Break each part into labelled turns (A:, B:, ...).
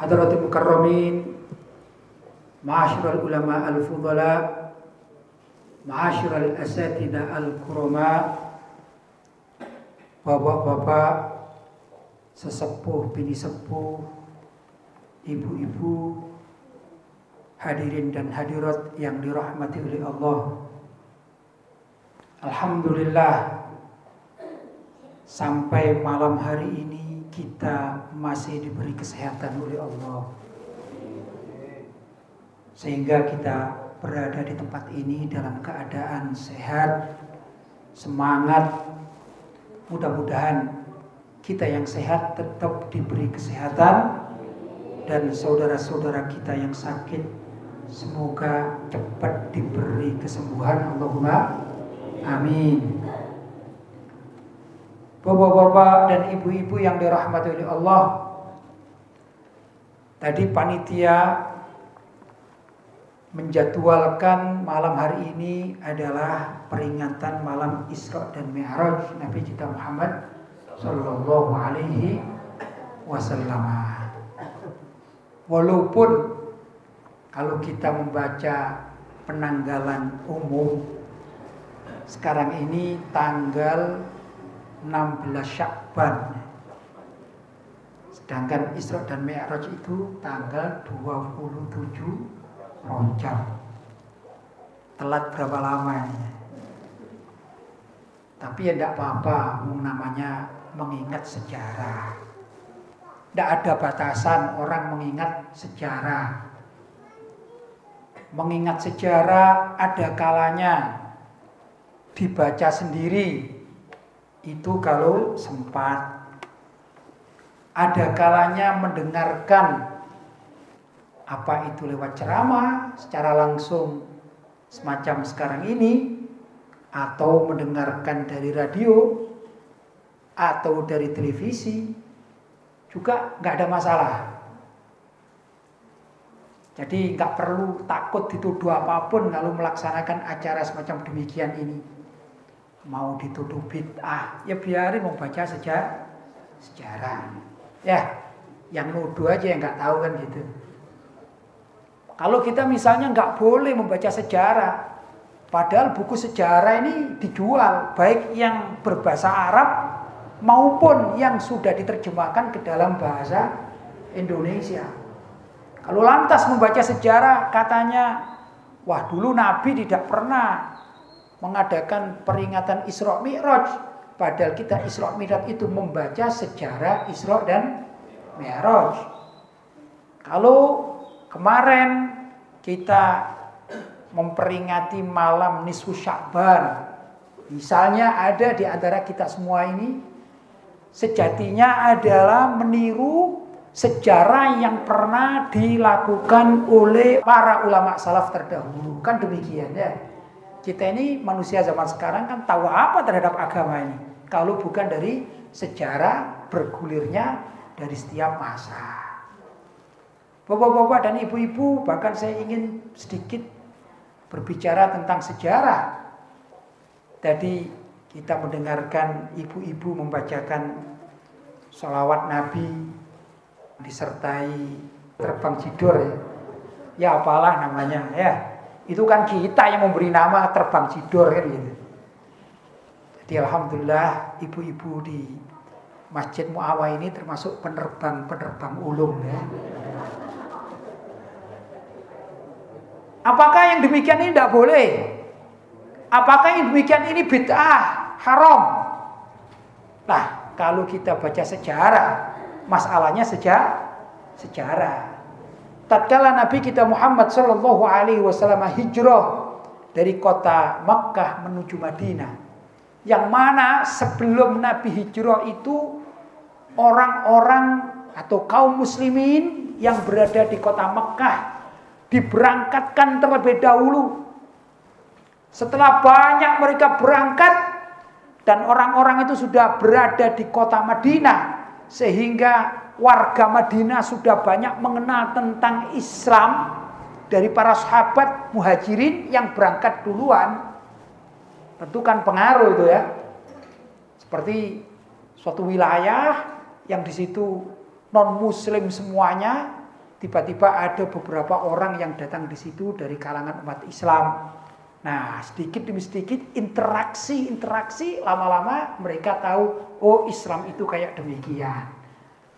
A: Hadratul mukarramin Ma'asyiral ulama al-fudala Ma'asyiral asatida al-kurama bapak-bapak, sesepuh, bini sepuh, ibu-ibu, hadirin dan hadirat yang dirahmati oleh Allah. Alhamdulillah sampai malam hari ini kita masih diberi kesehatan oleh Allah. Sehingga kita berada di tempat ini dalam keadaan sehat, semangat, Mudah-mudahan kita yang sehat tetap diberi kesehatan dan saudara-saudara kita yang sakit semoga cepat diberi kesembuhan Allahumma amin. Bapak-bapak dan ibu-ibu yang dirahmati oleh Allah Tadi panitia menjadwalkan malam hari ini adalah peringatan malam Isra dan Mi'raj Nabi kita Muhammad sallallahu alaihi wasallam. Walaupun kalau kita membaca penanggalan umum sekarang ini tanggal 16 Syakban sedangkan Isra dan Mi'raj itu tanggal 27 Rojak. Telat berapa lama ini? Tapi ya tidak apa-apa, namanya mengingat sejarah. Tidak ada batasan orang mengingat sejarah. Mengingat sejarah ada kalanya dibaca sendiri. Itu kalau sempat. Ada kalanya mendengarkan apa itu lewat ceramah secara langsung semacam sekarang ini atau mendengarkan dari radio atau dari televisi juga nggak ada masalah. Jadi nggak perlu takut dituduh apa pun kalau melaksanakan acara semacam demikian ini. Mau dituduh bid'ah, ya biarin mau baca saja sejarah. Ya, yang nuduh aja yang nggak tahu kan gitu. Kalau kita misalnya nggak boleh membaca sejarah, padahal buku sejarah ini dijual, baik yang berbahasa Arab maupun yang sudah diterjemahkan ke dalam bahasa Indonesia. Kalau lantas membaca sejarah katanya, wah dulu Nabi tidak pernah mengadakan peringatan Isra Mi'raj. Padahal kita Isra Mi'raj itu membaca sejarah Isra dan Mi'raj. Kalau Kemarin kita memperingati malam nisfu Sya'ban. Misalnya ada di antara kita semua ini sejatinya adalah meniru sejarah yang pernah dilakukan oleh para ulama salaf terdahulu. Kan demikian ya. Kita ini manusia zaman sekarang kan tahu apa terhadap agama ini. Kalau bukan dari sejarah bergulirnya dari setiap masa. Bapak-bapak dan ibu-ibu, bahkan saya ingin sedikit berbicara tentang sejarah. Tadi kita mendengarkan ibu-ibu membacakan sholawat Nabi disertai terbang cidur ya. Ya apalah namanya ya. Itu kan kita yang memberi nama terbang cidur kan gitu. Jadi alhamdulillah ibu-ibu di Masjid Muawa ini termasuk penerbang-penerbang ulung ya. Apakah yang demikian ini tidak boleh? Apakah yang demikian ini bid'ah, haram? Nah, kalau kita baca sejarah, masalahnya sejak sejarah. Tatkala Nabi kita Muhammad Shallallahu Alaihi Wasallam hijrah dari kota Makkah menuju Madinah, yang mana sebelum Nabi hijrah itu orang-orang atau kaum muslimin yang berada di kota Mekah diberangkatkan terlebih dahulu. Setelah banyak mereka berangkat dan orang-orang itu sudah berada di kota Madinah sehingga warga Madinah sudah banyak mengenal tentang Islam dari para sahabat muhajirin yang berangkat duluan. Tentu kan pengaruh itu ya. Seperti suatu wilayah yang di situ non muslim semuanya, tiba-tiba ada beberapa orang yang datang di situ dari kalangan umat Islam. Nah, sedikit demi sedikit interaksi-interaksi lama-lama mereka tahu oh Islam itu kayak demikian.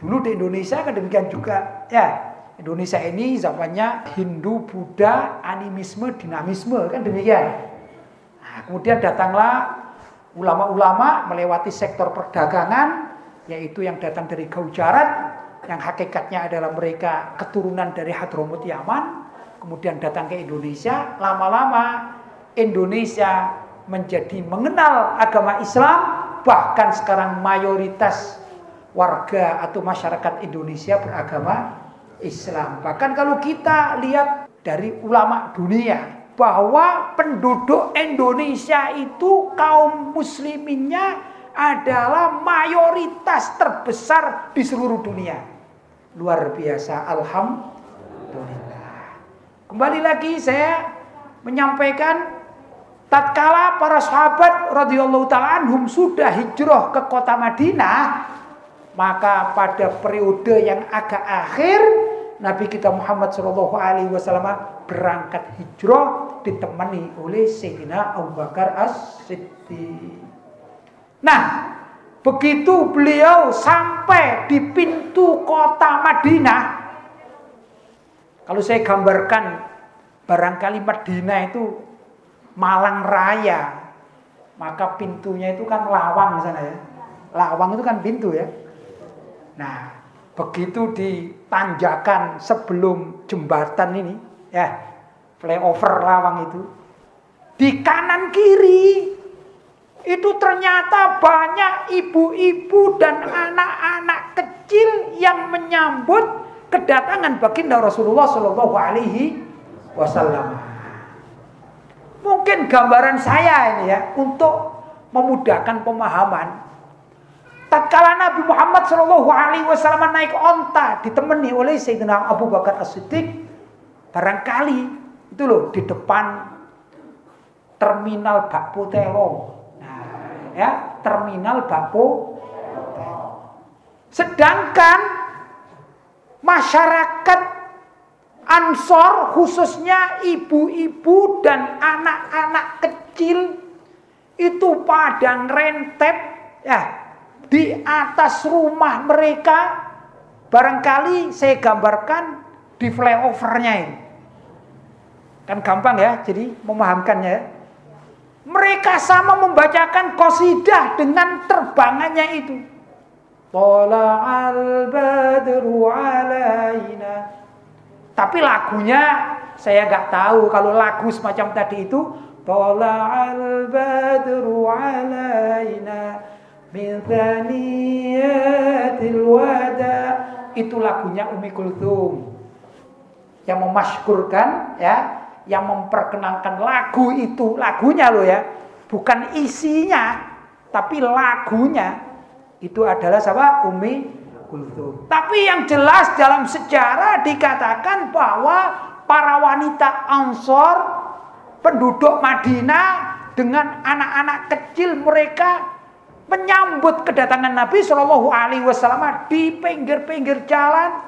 A: Dulu di Indonesia kan demikian juga. Ya, Indonesia ini zamannya Hindu, Buddha, animisme, dinamisme kan demikian. Nah, kemudian datanglah ulama-ulama melewati sektor perdagangan, yaitu yang datang dari Gaujarat, yang hakikatnya adalah mereka keturunan dari Hadramut Yaman, kemudian datang ke Indonesia, lama-lama Indonesia menjadi mengenal agama Islam, bahkan sekarang mayoritas warga atau masyarakat Indonesia beragama Islam. Bahkan kalau kita lihat dari ulama dunia bahwa penduduk Indonesia itu kaum musliminnya adalah mayoritas terbesar di seluruh dunia. Luar biasa, alhamdulillah. Kembali lagi saya menyampaikan tatkala para sahabat radhiyallahu taala anhum sudah hijrah ke kota Madinah, maka pada periode yang agak akhir Nabi kita Muhammad Shallallahu Alaihi Wasallam berangkat hijrah ditemani oleh Sayyidina Abu Bakar As Siddiq. Nah, begitu beliau sampai di pintu kota Madinah, kalau saya gambarkan barangkali Madinah itu Malang Raya, maka pintunya itu kan lawang sana ya. Lawang itu kan pintu ya. Nah, begitu ditanjakan sebelum jembatan ini, ya, flyover Lawang itu, di kanan kiri itu ternyata banyak ibu-ibu dan anak-anak kecil yang menyambut kedatangan baginda Rasulullah Shallallahu Alaihi Wasallam. Mungkin gambaran saya ini ya untuk memudahkan pemahaman tatkala Nabi Muhammad Shallallahu Alaihi Wasallam naik onta ditemani oleh Sayyidina Abu Bakar As-Siddiq barangkali itu loh di depan terminal Bakpo Telo. Nah, ya terminal Bakpo sedangkan masyarakat Ansor khususnya ibu-ibu dan anak-anak kecil itu pada rentep ya di atas rumah mereka barangkali saya gambarkan di flyovernya ini. Kan gampang ya, jadi memahamkannya ya. Mereka sama membacakan kosidah dengan terbangannya itu. Tapi lagunya saya nggak tahu kalau lagu semacam tadi itu al badru alaina min wada. Itu lagunya Umi Kulthum. Yang memaskurkan ya. Yang memperkenalkan lagu itu. Lagunya loh ya. Bukan isinya tapi lagunya. Itu adalah siapa? Umi Kulthum. Tapi yang jelas dalam sejarah dikatakan bahwa para wanita Ansor penduduk Madinah dengan anak-anak kecil mereka menyambut kedatangan Nabi Shallallahu Alaihi Wasallam di pinggir-pinggir jalan,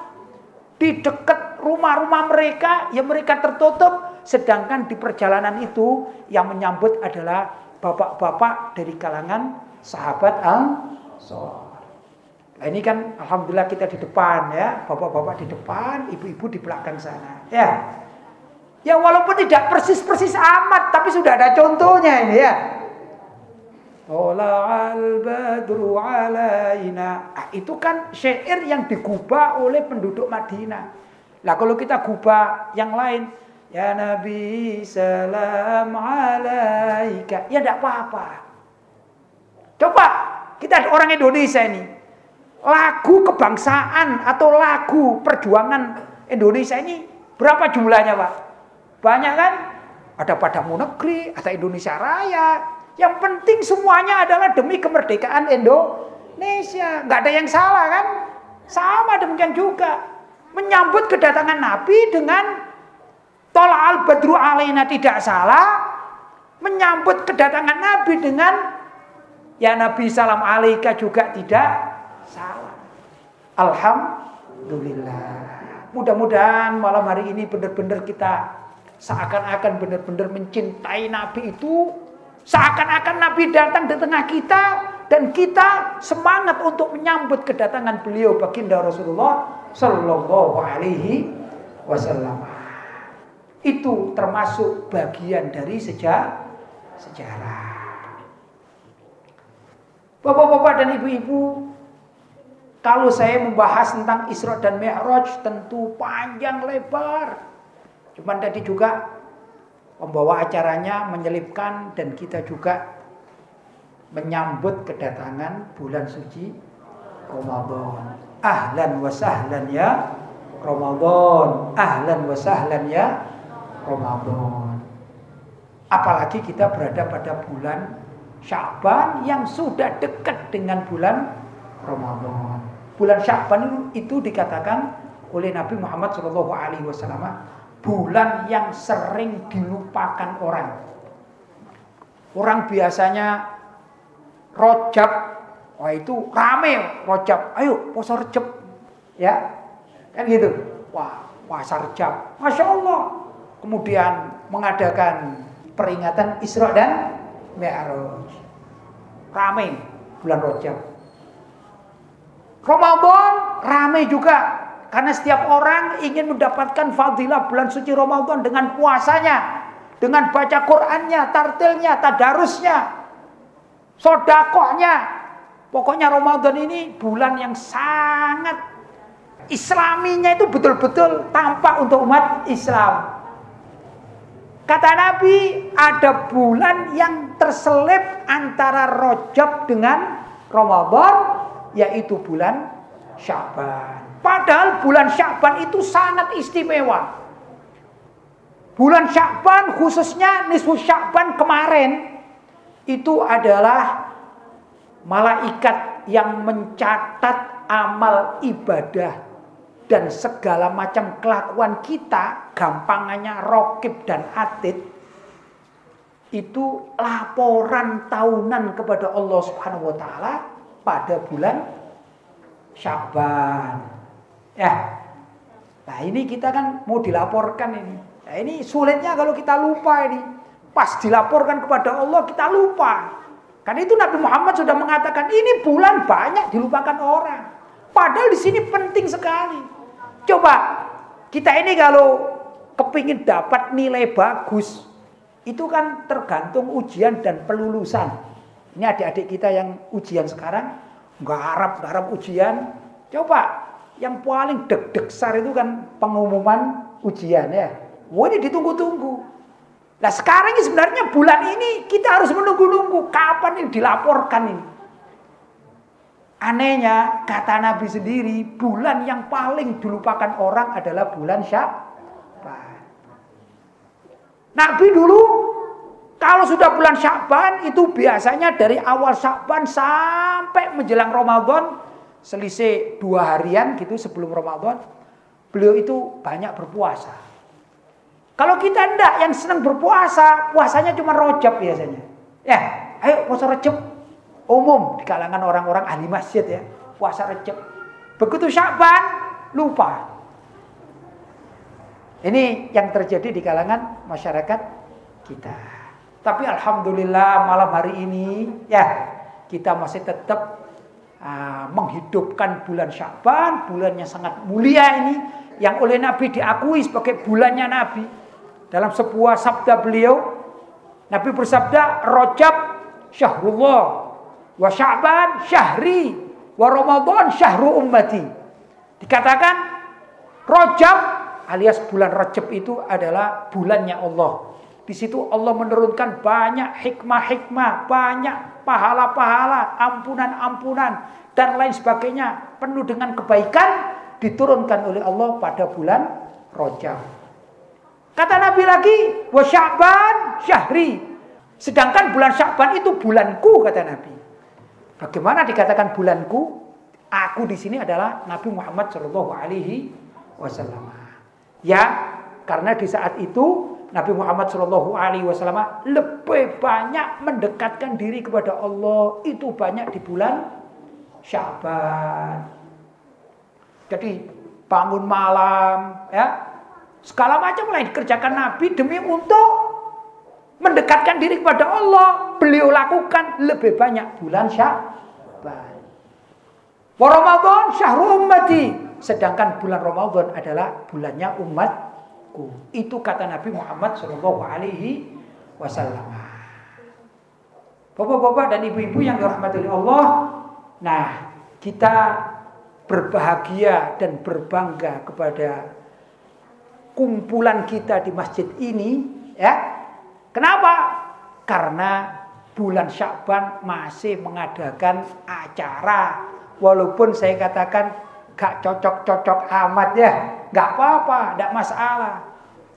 A: di dekat rumah-rumah mereka yang mereka tertutup, sedangkan di perjalanan itu yang menyambut adalah bapak-bapak dari kalangan sahabat Ansor. Nah, ini kan alhamdulillah kita di depan ya, bapak-bapak di depan, ibu-ibu di belakang sana. Ya. Ya walaupun tidak persis-persis amat, tapi sudah ada contohnya ini ya. Tola'al badru alaina. Ah, itu kan syair yang digubah oleh penduduk Madinah. Lah kalau kita gubah yang lain, ya Nabi salam alaika. Ya tidak apa-apa. Coba kita orang Indonesia ini. lagu kebangsaan atau lagu perjuangan Indonesia ini berapa jumlahnya Pak? Banyak kan? Ada Padamu Negeri, ada Indonesia Raya. Yang penting semuanya adalah demi kemerdekaan Indonesia. Nggak ada yang salah kan? Sama demikian juga. Menyambut kedatangan Nabi dengan Tola al-badru alaina tidak salah. Menyambut kedatangan Nabi dengan Ya Nabi salam alaika juga tidak salah. Alhamdulillah. Mudah-mudahan malam hari ini benar-benar kita seakan-akan benar-benar mencintai Nabi itu. Seakan-akan Nabi datang di tengah kita dan kita semangat untuk menyambut kedatangan beliau baginda Rasulullah Sallallahu Alaihi Wasallam. Itu termasuk bagian dari sejarah. sejarah. Bapak-bapak dan ibu-ibu, kalau saya membahas tentang Isra dan Mi'raj tentu panjang lebar. Cuman tadi juga pembawa acaranya menyelipkan dan kita juga menyambut kedatangan bulan suci Ramadan. Ahlan wa sahlan ya Ramadan. Ahlan wa sahlan ya Ramadan. Apalagi kita berada pada bulan Sya'ban yang sudah dekat dengan bulan Ramadan bulan Sya'ban itu dikatakan oleh Nabi Muhammad Wasallam bulan yang sering dilupakan orang. Orang biasanya rojab, wah itu rame rojab, ayo puasa rejab, ya kan gitu. Wah puasa rejab, masya Allah. Kemudian mengadakan peringatan Isra dan Mi'raj. Rame bulan rojab. Ramadan ramai juga karena setiap orang ingin mendapatkan fadilah bulan suci Ramadan dengan puasanya, dengan baca Qur'annya, tartilnya, tadarusnya, sodakohnya. Pokoknya Ramadan ini bulan yang sangat islaminya itu betul-betul tampak untuk umat Islam. Kata Nabi, ada bulan yang terselip antara Rojab dengan Ramadan yaitu bulan Syaban. Padahal bulan Syaban itu sangat istimewa. Bulan Syaban khususnya nisfu Syaban kemarin itu adalah malaikat yang mencatat amal ibadah dan segala macam kelakuan kita, gampangannya rokib dan atid, itu laporan tahunan kepada Allah Subhanahu wa taala pada bulan Syaban. Ya. Nah, ini kita kan mau dilaporkan ini. Nah, ini sulitnya kalau kita lupa ini. Pas dilaporkan kepada Allah kita lupa. Karena itu Nabi Muhammad sudah mengatakan ini bulan banyak dilupakan orang. Padahal di sini penting sekali. Coba kita ini kalau kepingin dapat nilai bagus, itu kan tergantung ujian dan pelulusan. Ini adik-adik kita yang ujian sekarang, nggak harap harap ujian. Coba yang paling deg-deg sar itu kan pengumuman ujian ya. Wah ini ditunggu-tunggu. Nah sekarang ini sebenarnya bulan ini kita harus menunggu-nunggu kapan ini dilaporkan ini. Anehnya kata Nabi sendiri bulan yang paling dilupakan orang adalah bulan Sya'ban. Nabi dulu kalau sudah bulan Syakban itu biasanya dari awal Syakban sampai menjelang Ramadan selisih dua harian gitu sebelum Ramadan beliau itu banyak berpuasa. Kalau kita ndak yang senang berpuasa, puasanya cuma rojab biasanya. Ya, ayo puasa rojab umum di kalangan orang-orang ahli masjid ya, puasa rojab. Begitu Syakban lupa. Ini yang terjadi di kalangan masyarakat kita. Tapi alhamdulillah malam hari ini ya kita masih tetap uh, menghidupkan bulan Syaban, bulan yang sangat mulia ini yang oleh Nabi diakui sebagai bulannya Nabi. Dalam sebuah sabda beliau, Nabi bersabda, "Rajab syahrullah wa Sya'ban syahri wa Ramadan syahru ummati." Dikatakan Rajab alias bulan Rajab itu adalah bulannya Allah. Di situ Allah menurunkan banyak hikmah-hikmah, banyak pahala-pahala, ampunan-ampunan, dan lain sebagainya. Penuh dengan kebaikan diturunkan oleh Allah pada bulan Rojab. Kata Nabi lagi, wa sya'ban syahri. Sedangkan bulan Sya'ban itu bulanku kata Nabi. Bagaimana dikatakan bulanku? Aku di sini adalah Nabi Muhammad Shallallahu Alaihi Wasallam. Ya, karena di saat itu Nabi Muhammad Shallallahu Alaihi Wasallam lebih banyak mendekatkan diri kepada Allah itu banyak di bulan Syaban. Jadi bangun malam, ya segala macam mulai dikerjakan Nabi demi untuk mendekatkan diri kepada Allah. Beliau lakukan lebih banyak bulan Syaban. Ramadan syahrul ummati. Sedangkan bulan Ramadan adalah bulannya umat Itu kata Nabi Muhammad Shallallahu Alaihi Wasallam. Bapak-bapak dan ibu-ibu yang dirahmati oleh Allah, nah kita berbahagia dan berbangga kepada kumpulan kita di masjid ini, ya. Kenapa? Karena bulan Syakban masih mengadakan acara, walaupun saya katakan gak cocok-cocok amat ya. Gak apa-apa, gak masalah.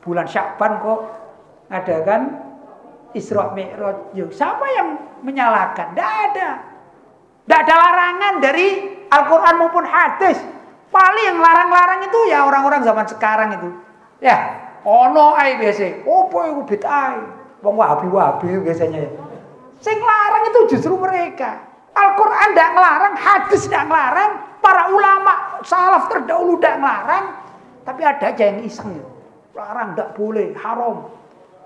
A: Bulan Syakban kok ada kan Isra Mi'raj. Siapa yang menyalahkan? Tidak ada. Tidak ada larangan dari Al-Quran maupun hadis. Paling yang larang-larang itu ya orang-orang zaman sekarang itu. Ya, ono ai biasa. Opo iku bid'ah. Wong wahabi-wahabi biasanya ya. Sing larang itu justru mereka. Al-Quran tidak ngelarang, hadis tidak ngelarang, para ulama salaf terdahulu tidak ngelarang, tapi ada aja yang iseng. Larang tidak boleh, haram.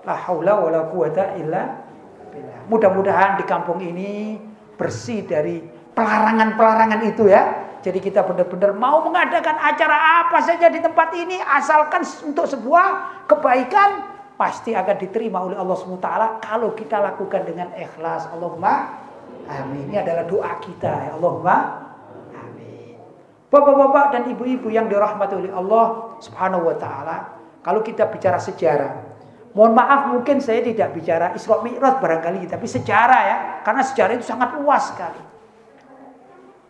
A: La haula wa la quwata illa billah. Mudah-mudahan di kampung ini bersih dari pelarangan-pelarangan itu ya. Jadi kita benar-benar mau mengadakan acara apa saja di tempat ini asalkan untuk sebuah kebaikan pasti akan diterima oleh Allah SWT kalau kita lakukan dengan ikhlas. Allahumma amin. Ini adalah doa kita ya Allahumma Bapak-bapak dan ibu-ibu yang dirahmati oleh Allah Subhanahu wa taala, kalau kita bicara sejarah, mohon maaf mungkin saya tidak bicara Isra Mi'raj barangkali, tapi sejarah ya, karena sejarah itu sangat luas sekali.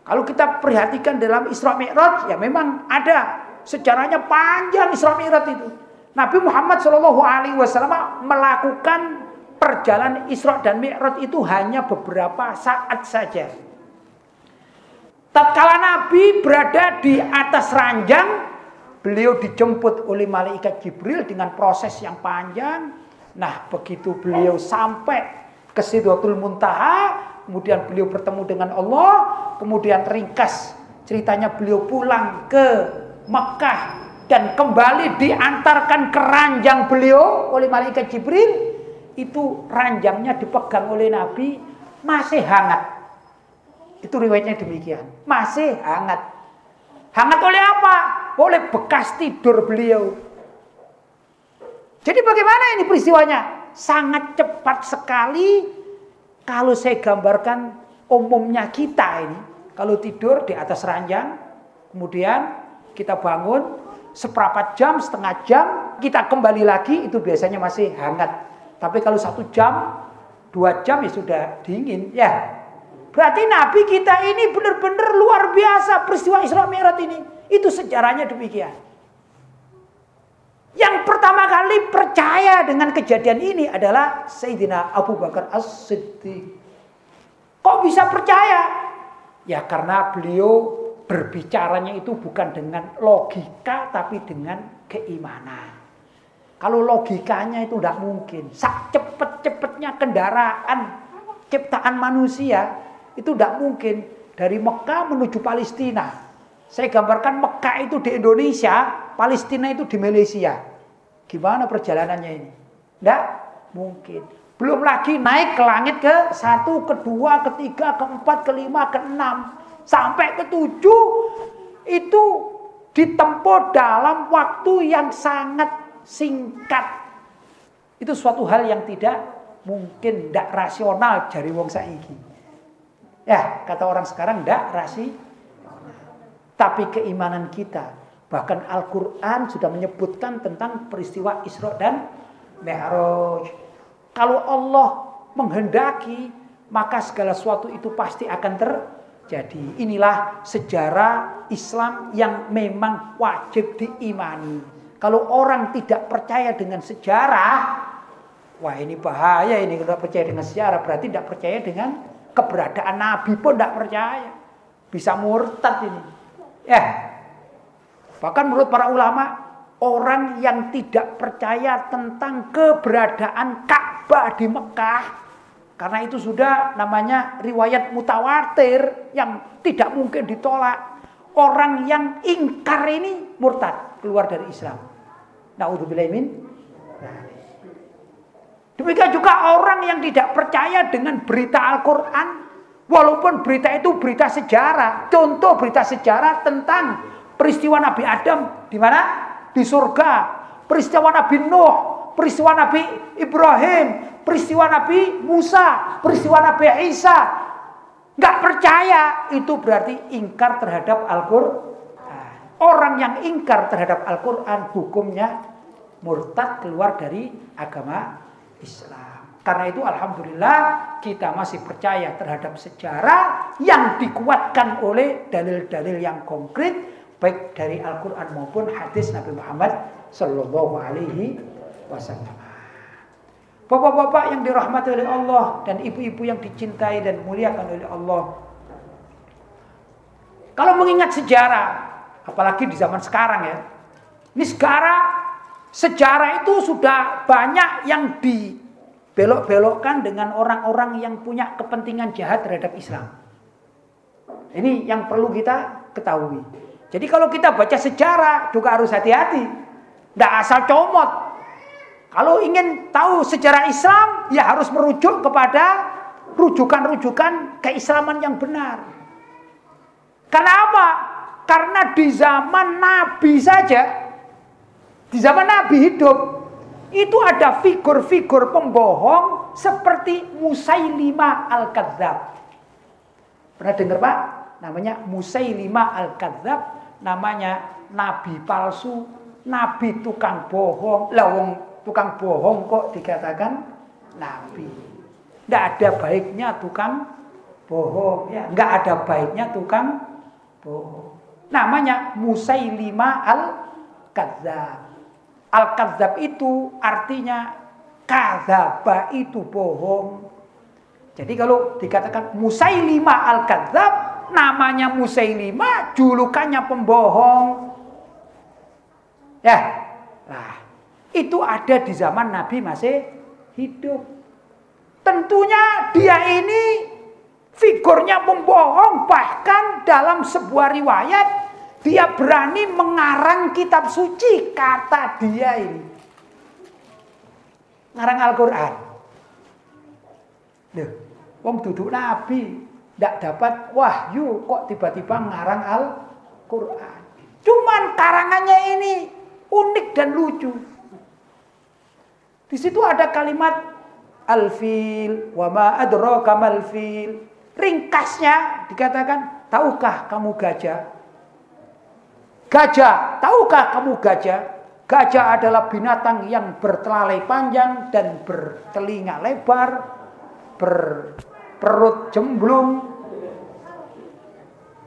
A: Kalau kita perhatikan dalam Isra Mi'raj, ya memang ada sejarahnya panjang Isra Mi'raj itu. Nabi Muhammad Shallallahu Alaihi Wasallam melakukan perjalanan Isra dan Mi'raj itu hanya beberapa saat saja. Tatkala Nabi berada di atas ranjang, beliau dijemput oleh malaikat Jibril dengan proses yang panjang. Nah, begitu beliau sampai ke Sidratul Muntaha, kemudian beliau bertemu dengan Allah, kemudian ringkas ceritanya beliau pulang ke Mekah dan kembali diantarkan ke ranjang beliau oleh malaikat Jibril. Itu ranjangnya dipegang oleh Nabi masih hangat. Itu riwayatnya demikian. Masih hangat. Hangat oleh apa? Oleh bekas tidur beliau. Jadi bagaimana ini peristiwanya? Sangat cepat sekali kalau saya gambarkan umumnya kita ini. Kalau tidur di atas ranjang, kemudian kita bangun seperempat jam, setengah jam, kita kembali lagi itu biasanya masih hangat. Tapi kalau satu jam, dua jam ya sudah dingin, ya Berarti Nabi kita ini benar-benar luar biasa peristiwa Isra Mi'raj ini. Itu sejarahnya demikian. Yang pertama kali percaya dengan kejadian ini adalah Sayyidina Abu Bakar As-Siddiq. Kok bisa percaya? Ya karena beliau berbicaranya itu bukan dengan logika tapi dengan keimanan. Kalau logikanya itu tidak mungkin. Sak cepet-cepetnya kendaraan ciptaan manusia itu tidak mungkin dari Mekah menuju Palestina. Saya gambarkan Mekah itu di Indonesia, Palestina itu di Malaysia. Gimana perjalanannya ini? Tidak mungkin. Belum lagi naik ke langit ke satu, kedua, ketiga, keempat, kelima, keenam, sampai ke tujuh itu ditempuh dalam waktu yang sangat singkat. Itu suatu hal yang tidak mungkin, tidak rasional dari wong saiki. Ya, kata orang sekarang tidak rasi. Tapi keimanan kita, bahkan Al-Quran sudah menyebutkan tentang peristiwa Isra dan Mi'raj. Kalau Allah menghendaki, maka segala sesuatu itu pasti akan terjadi. Inilah sejarah Islam yang memang wajib diimani. Kalau orang tidak percaya dengan sejarah, wah ini bahaya ini kalau percaya dengan sejarah berarti tidak percaya dengan keberadaan Nabi pun tidak percaya. Bisa murtad ini. Ya. Bahkan menurut para ulama, orang yang tidak percaya tentang keberadaan Ka'bah di Mekah karena itu sudah namanya riwayat mutawatir yang tidak mungkin ditolak. Orang yang ingkar ini murtad, keluar dari Islam. Nauzubillah min. Demikian juga orang yang tidak percaya dengan berita Al-Qur'an walaupun berita itu berita sejarah. Contoh berita sejarah tentang peristiwa Nabi Adam di mana? di surga, peristiwa Nabi Nuh, peristiwa Nabi Ibrahim, peristiwa Nabi Musa, peristiwa Nabi Isa. Gak percaya itu berarti ingkar terhadap Al-Quran. Orang yang ingkar terhadap Al-Quran hukumnya murtad keluar dari agama Islam. Karena itu Alhamdulillah kita masih percaya terhadap sejarah yang dikuatkan oleh dalil-dalil yang konkret baik dari Al-Quran maupun hadis Nabi Muhammad Sallallahu Alaihi Wasallam. Bapak-bapak yang dirahmati oleh Allah dan ibu-ibu yang dicintai dan muliakan oleh Allah. Kalau mengingat sejarah, apalagi di zaman sekarang ya, ini sekarang sejarah itu sudah banyak yang dibelok-belokkan dengan orang-orang yang punya kepentingan jahat terhadap Islam. Ini yang perlu kita ketahui. Jadi kalau kita baca sejarah juga harus hati-hati. Tidak asal comot. Kalau ingin tahu sejarah Islam, ya harus merujuk kepada rujukan-rujukan keislaman yang benar. Kenapa? Karena di zaman Nabi saja, di zaman Nabi hidup, itu ada figur-figur pembohong seperti Musailimah Al-Kadzab. Pernah dengar Pak? Namanya Musailimah Al-Kadzab namanya nabi palsu, nabi tukang bohong. Lah wong tukang bohong kok dikatakan nabi. Tidak ada baiknya tukang bohong ya, nggak ada baiknya tukang bohong. Namanya Musailima al-Kadzab. Al-Kadzab itu artinya kadzaba itu bohong. Jadi kalau dikatakan Musailima al-Kadzab namanya Musailimah, julukannya pembohong. Ya, nah, itu ada di zaman Nabi masih hidup. Tentunya dia ini figurnya pembohong, bahkan dalam sebuah riwayat dia berani mengarang kitab suci kata dia ini. Ngarang Al-Qur'an. Loh, wong duduk nabi, tidak dapat wahyu kok tiba-tiba ngarang Al-Quran. Cuman karangannya ini unik dan lucu. Di situ ada kalimat al-fil wa ma adraka mal. Ringkasnya dikatakan, tahukah kamu gajah? Gajah, tahukah kamu gajah? Gajah adalah binatang yang bertelalai panjang dan bertelinga lebar, ber perut jemblung.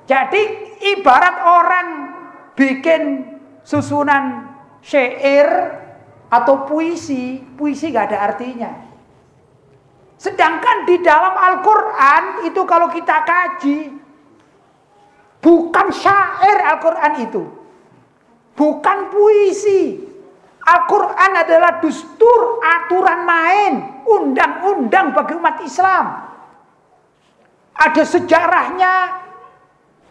A: Jadi ibarat orang bikin susunan syair atau puisi, puisi gak ada artinya. Sedangkan di dalam Al-Quran itu kalau kita kaji, bukan syair Al-Quran itu. Bukan puisi. Al-Quran adalah dustur, aturan main, undang-undang bagi umat Islam. Ada sejarahnya,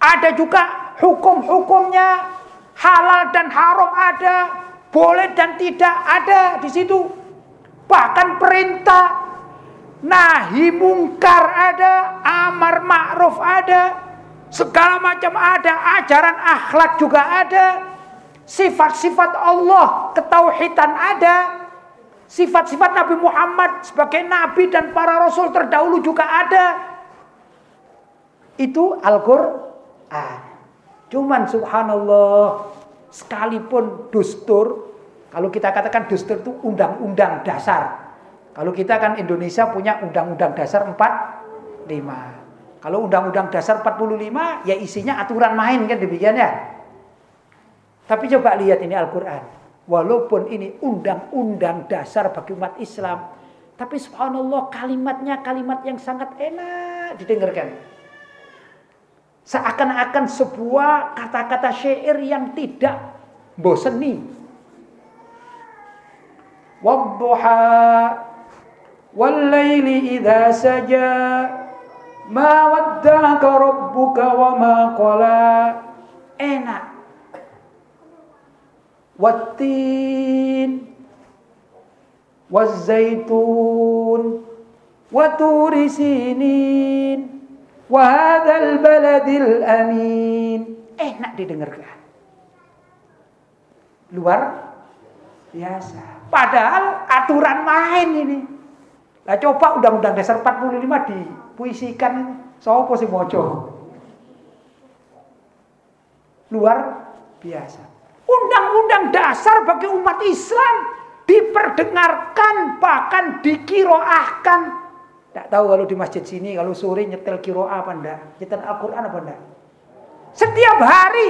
A: ada juga hukum-hukumnya, halal dan haram ada, boleh dan tidak ada di situ. Bahkan perintah, nahi mungkar ada, amar ma'ruf ada, segala macam ada, ajaran akhlak juga ada, sifat-sifat Allah, ketauhidan ada, sifat-sifat Nabi Muhammad sebagai nabi dan para rasul terdahulu juga ada itu Al-Quran. Cuman subhanallah, sekalipun dustur, kalau kita katakan dustur itu undang-undang dasar. Kalau kita kan Indonesia punya undang-undang dasar 4 Kalau Undang-Undang Dasar 45 ya isinya aturan main kan demikian ya. Tapi coba lihat ini Al-Qur'an. Walaupun ini undang-undang dasar bagi umat Islam, tapi subhanallah kalimatnya kalimat yang sangat enak didengarkan. Seakan-akan sebuah kata-kata syair yang tidak boseni. Wadduha wal-laili idza saja ma wadda'aka rabbuka wa ma qala. Enak Wattin والزيتون وطور سينين وهذا البلد الأمين enak didengarkan luar biasa padahal aturan main ini lah coba undang-undang dasar 45 dipuisikan sopo sing mojo luar biasa undang-undang dasar bagi umat Islam diperdengarkan bahkan dikiroahkan tidak tahu kalau di masjid sini kalau sore nyetel kiroah apa enggak nyetel Al-Quran apa enggak setiap hari.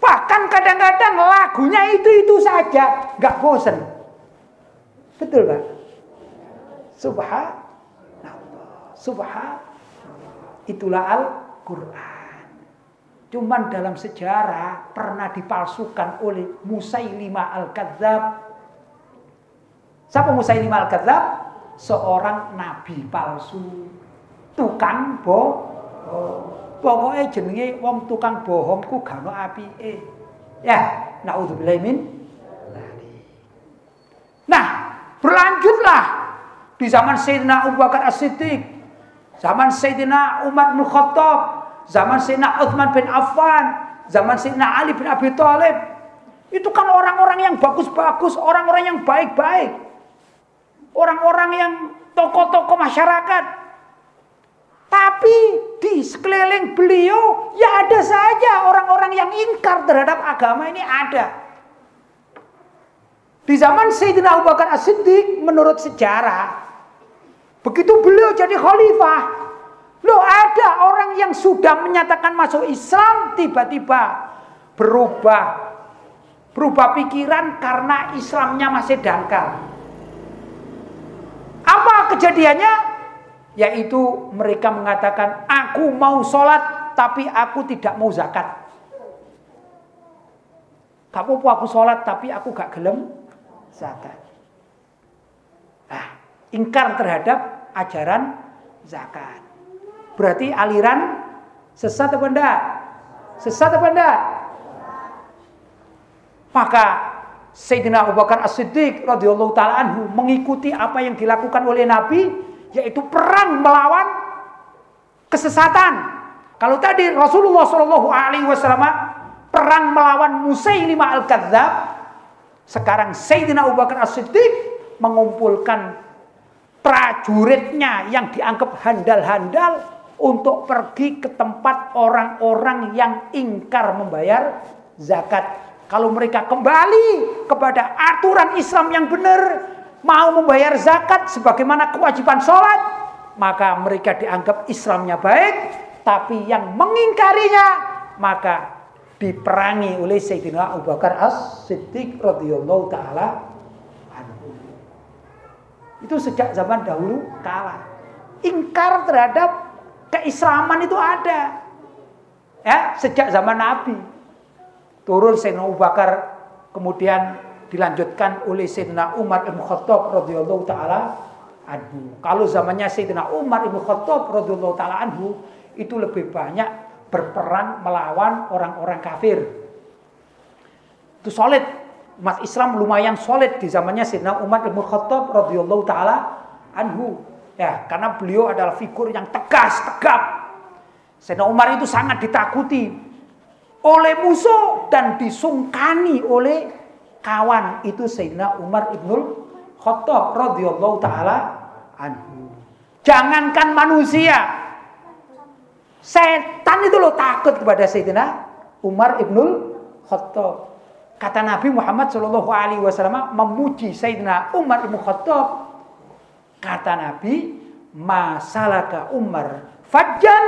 A: Bahkan kadang-kadang lagunya itu-itu saja. Nggak bosan betul pak? Subhanallah. Subhan itulah Al-Quran cuman dalam sejarah pernah dipalsukan oleh Musailimah Al-Kadzab Siapa Musailimah Al-Kadzab? Seorang nabi palsu. Tukang bohong. Pokoknya jenenge wong tukang bohong ku gak ono apike. Ya, naudzubillah min Nah, berlanjutlah di zaman Sayyidina Abu Bakar As-Siddiq, zaman Sayyidina Umar bin Khattab, zaman Sayyidina Uthman bin Affan, zaman Sayyidina Ali bin Abi Thalib. Itu kan orang-orang yang bagus-bagus, orang-orang yang baik-baik orang-orang yang tokoh-tokoh masyarakat. Tapi di sekeliling beliau ya ada saja orang-orang yang ingkar terhadap agama ini ada. Di zaman Sayyidina Abu Bakar As-Siddiq menurut sejarah begitu beliau jadi khalifah lo ada orang yang sudah menyatakan masuk Islam tiba-tiba berubah berubah pikiran karena Islamnya masih dangkal. Apa kejadiannya? Yaitu mereka mengatakan, aku mau sholat tapi aku tidak mau zakat. Kamu aku sholat tapi aku gak gelem zakat. Nah, ingkar terhadap ajaran zakat. Berarti aliran sesat apa enggak? Sesat apa enggak? Maka Sayyidina Abu Bakar As-Siddiq radhiyallahu taala anhu mengikuti apa yang dilakukan oleh Nabi yaitu perang melawan kesesatan. Kalau tadi Rasulullah Shallallahu alaihi wasallam perang melawan Musailimah Al-Kadzab, sekarang Sayyidina Abu Bakar As-Siddiq mengumpulkan prajuritnya yang dianggap handal-handal untuk pergi ke tempat orang-orang yang ingkar membayar zakat kalau mereka kembali kepada aturan Islam yang benar, mau membayar zakat sebagaimana kewajiban sholat, maka mereka dianggap Islamnya baik, tapi yang mengingkarinya maka diperangi oleh Sayyidina Abu Bakar As-Siddiq radhiyallahu taala Itu sejak zaman dahulu kalah. Ingkar terhadap keislaman itu ada. Ya, sejak zaman Nabi turun Sayyidina Abu Bakar kemudian dilanjutkan oleh Sayyidina Umar Ibn Khattab radhiyallahu taala anhu. Kalau zamannya Sayyidina Umar Ibn Khattab radhiyallahu taala anhu itu lebih banyak berperang melawan orang-orang kafir. Itu solid. Umat Islam lumayan solid di zamannya Sayyidina Umar Ibn Khattab radhiyallahu taala anhu. Ya, karena beliau adalah figur yang tegas, tegap. Sayyidina Umar itu sangat ditakuti oleh musuh dan disungkani oleh kawan itu Sayyidina Umar ibnul Khattab radhiyallahu taala anhu. Jangankan manusia, setan itu lo takut kepada Sayyidina Umar ibnul Khattab. Kata Nabi Muhammad Shallallahu Alaihi Wasallam memuji Sayyidina Umar ibn Khattab. Kata Nabi, masalaka Umar fajjan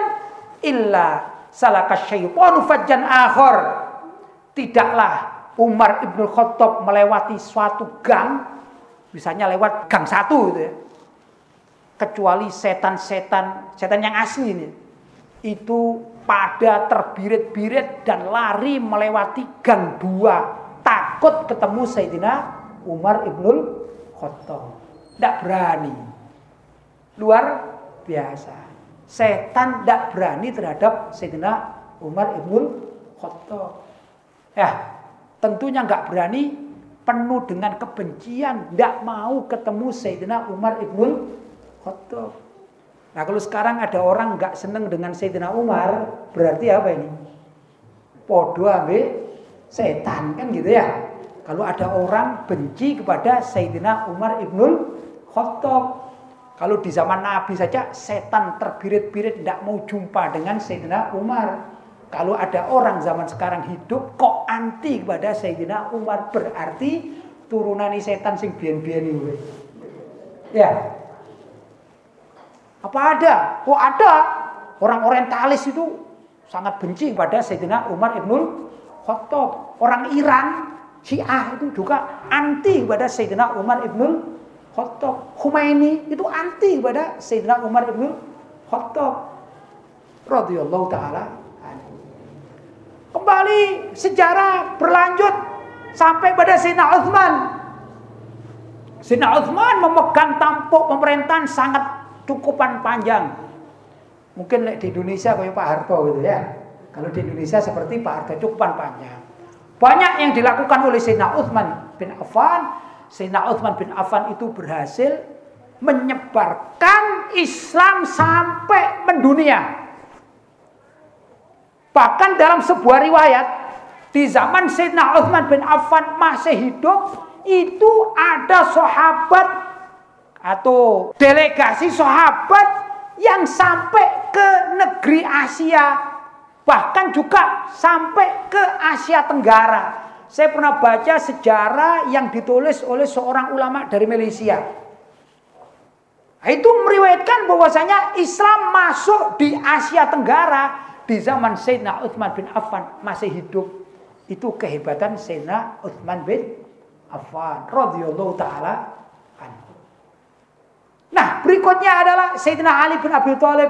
A: illa salaka syaitanu fajjan akhor. Tidaklah Umar ibnu Khattab melewati suatu gang, misalnya lewat gang satu gitu ya. Kecuali setan-setan, setan yang asli ini. Itu pada terbirit-birit dan lari melewati gang dua. Takut ketemu Sayyidina Umar ibnu Khattab. Tidak berani. Luar biasa. Setan tidak berani terhadap Sayyidina Umar ibnu Khattab. Ya, tentunya nggak berani penuh dengan kebencian, tidak mau ketemu Sayyidina Umar ibnu Khattab. Nah kalau sekarang ada orang nggak seneng dengan Sayyidina Umar, berarti apa ini? Podo ambil setan kan gitu ya. Kalau ada orang benci kepada Sayyidina Umar ibnu Khattab, kalau di zaman Nabi saja setan terbirit-birit tidak mau jumpa dengan Sayyidina Umar. Kalau ada orang zaman sekarang hidup kok anti kepada Sayyidina Umar berarti turunan setan sing bian-bian ini. Ya. Apa ada? Oh ada. Orang orientalis itu sangat benci kepada Sayyidina Umar ibnul Khattab. Orang Iran, Syiah itu juga anti kepada Sayyidina Umar ibnul Khattab. Khomeini itu anti kepada Sayyidina Umar ibn Khattab radhiyallahu taala Kembali sejarah berlanjut sampai pada Sayyidina Uthman. Sayyidina Uthman memegang tampuk pemerintahan sangat cukupan panjang. Mungkin di Indonesia kayak Pak Harto gitu ya. Kalau di Indonesia seperti Pak Harto cukupan panjang. Banyak yang dilakukan oleh Sayyidina Uthman bin Affan Sayyidina Uthman bin Affan itu berhasil menyebarkan Islam sampai mendunia. Bahkan dalam sebuah riwayat di zaman Sayyidina Uthman bin Affan masih hidup itu ada sahabat atau delegasi sahabat yang sampai ke negeri Asia bahkan juga sampai ke Asia Tenggara saya pernah baca sejarah yang ditulis oleh seorang ulama dari Malaysia. Itu meriwayatkan bahwasanya Islam masuk di Asia Tenggara di zaman Sayyidina Uthman bin Affan masih hidup. Itu kehebatan Sayyidina Uthman bin Affan radhiyallahu taala Nah, berikutnya adalah Sayyidina Ali bin Abi Thalib.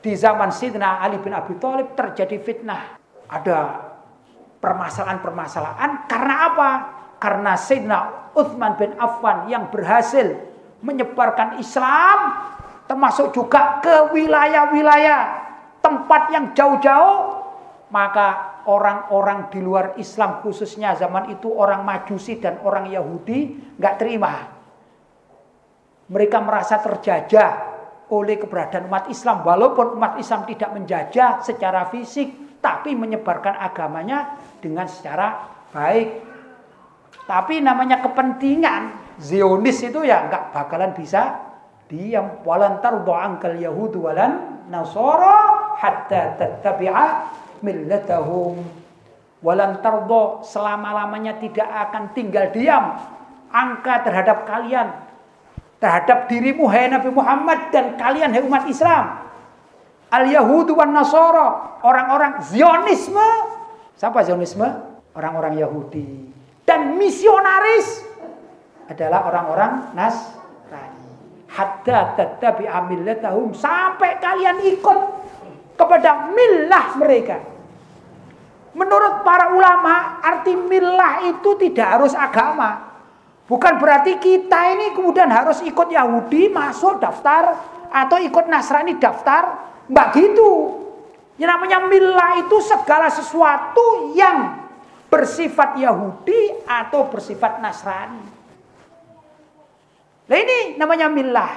A: Di zaman Sayyidina Ali bin Abi Thalib terjadi fitnah. Ada permasalahan-permasalahan karena apa? Karena Sayyidina Uthman bin Affan yang berhasil menyebarkan Islam termasuk juga ke wilayah-wilayah tempat yang jauh-jauh maka orang-orang di luar Islam khususnya zaman itu orang Majusi dan orang Yahudi nggak terima. Mereka merasa terjajah oleh keberadaan umat Islam walaupun umat Islam tidak menjajah secara fisik tapi menyebarkan agamanya dengan secara baik. Tapi namanya kepentingan Zionis itu ya nggak bakalan bisa diam. Walan tardo angkal Yahudu walan Nasara hatta tattabi'a millatahum. Walan tardo selama-lamanya tidak akan tinggal diam angka terhadap kalian terhadap dirimu hai Nabi Muhammad dan kalian hai umat Islam Al-Yahudu wan Nasara, orang-orang Zionisme. Siapa Zionisme? Orang-orang Yahudi. Dan misionaris adalah orang-orang Nasrani. Hatta tetapi amillatahum sampai kalian ikut kepada milah mereka. Menurut para ulama, arti milah itu tidak harus agama. Bukan berarti kita ini kemudian harus ikut Yahudi masuk daftar atau ikut Nasrani daftar Mbak gitu. Yang namanya milah itu segala sesuatu yang bersifat Yahudi atau bersifat Nasrani. Nah ini namanya milah.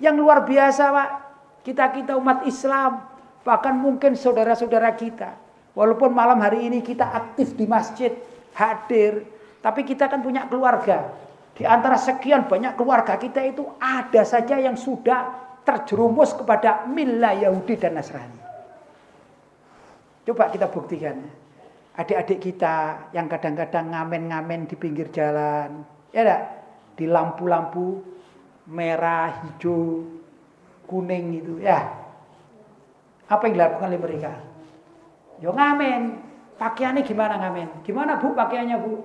A: Yang luar biasa Pak. Kita-kita umat Islam. Bahkan mungkin saudara-saudara kita. Walaupun malam hari ini kita aktif di masjid. Hadir. Tapi kita kan punya keluarga. Di antara sekian banyak keluarga kita itu ada saja yang sudah terjerumus kepada milah Yahudi dan Nasrani. Coba kita buktikan. Adik-adik kita yang kadang-kadang ngamen-ngamen di pinggir jalan, ya enggak? Di lampu-lampu merah, hijau, kuning itu ya. Apa yang dilakukan oleh mereka? Yo ngamen. Pakaiannya gimana ngamen? Gimana Bu pakaiannya Bu?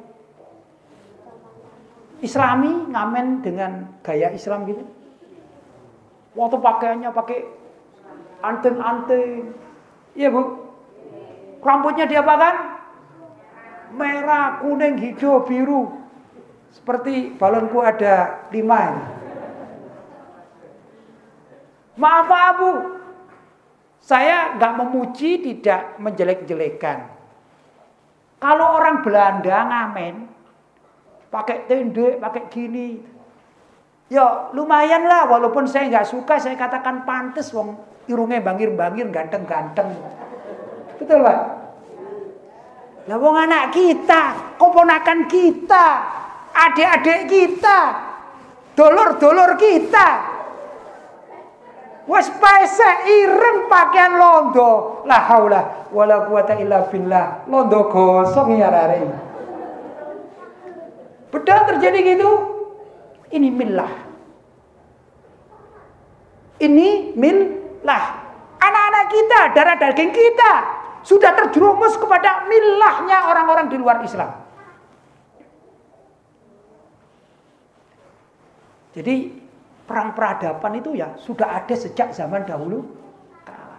A: Islami ngamen dengan gaya Islam gitu. Waktu pakaiannya pakai anting-anting. Iya Bu. Rambutnya diapakan? Merah, kuning, hijau, biru. Seperti balonku ada lima ini. Maaf Bu, saya nggak memuji, tidak menjelek-jelekan. Kalau orang Belanda ngamen, pakai tende, pakai gini, ya lumayan lah. Walaupun saya nggak suka, saya katakan pantas, wong irungnya bangir-bangir, ganteng-ganteng. Betul pak? Lah wong anak kita, keponakan kita, adik-adik kita, dolor-dolor kita, Wes pesek ireng pakaian londo. La haula wala quwata illa billah. Londo gosong ya rare. Betul terjadi gitu? Ini milah. Ini milah. Anak-anak kita, darah daging kita sudah terjerumus kepada milahnya orang-orang di luar Islam. Jadi Perang peradaban itu ya sudah ada sejak zaman dahulu kala.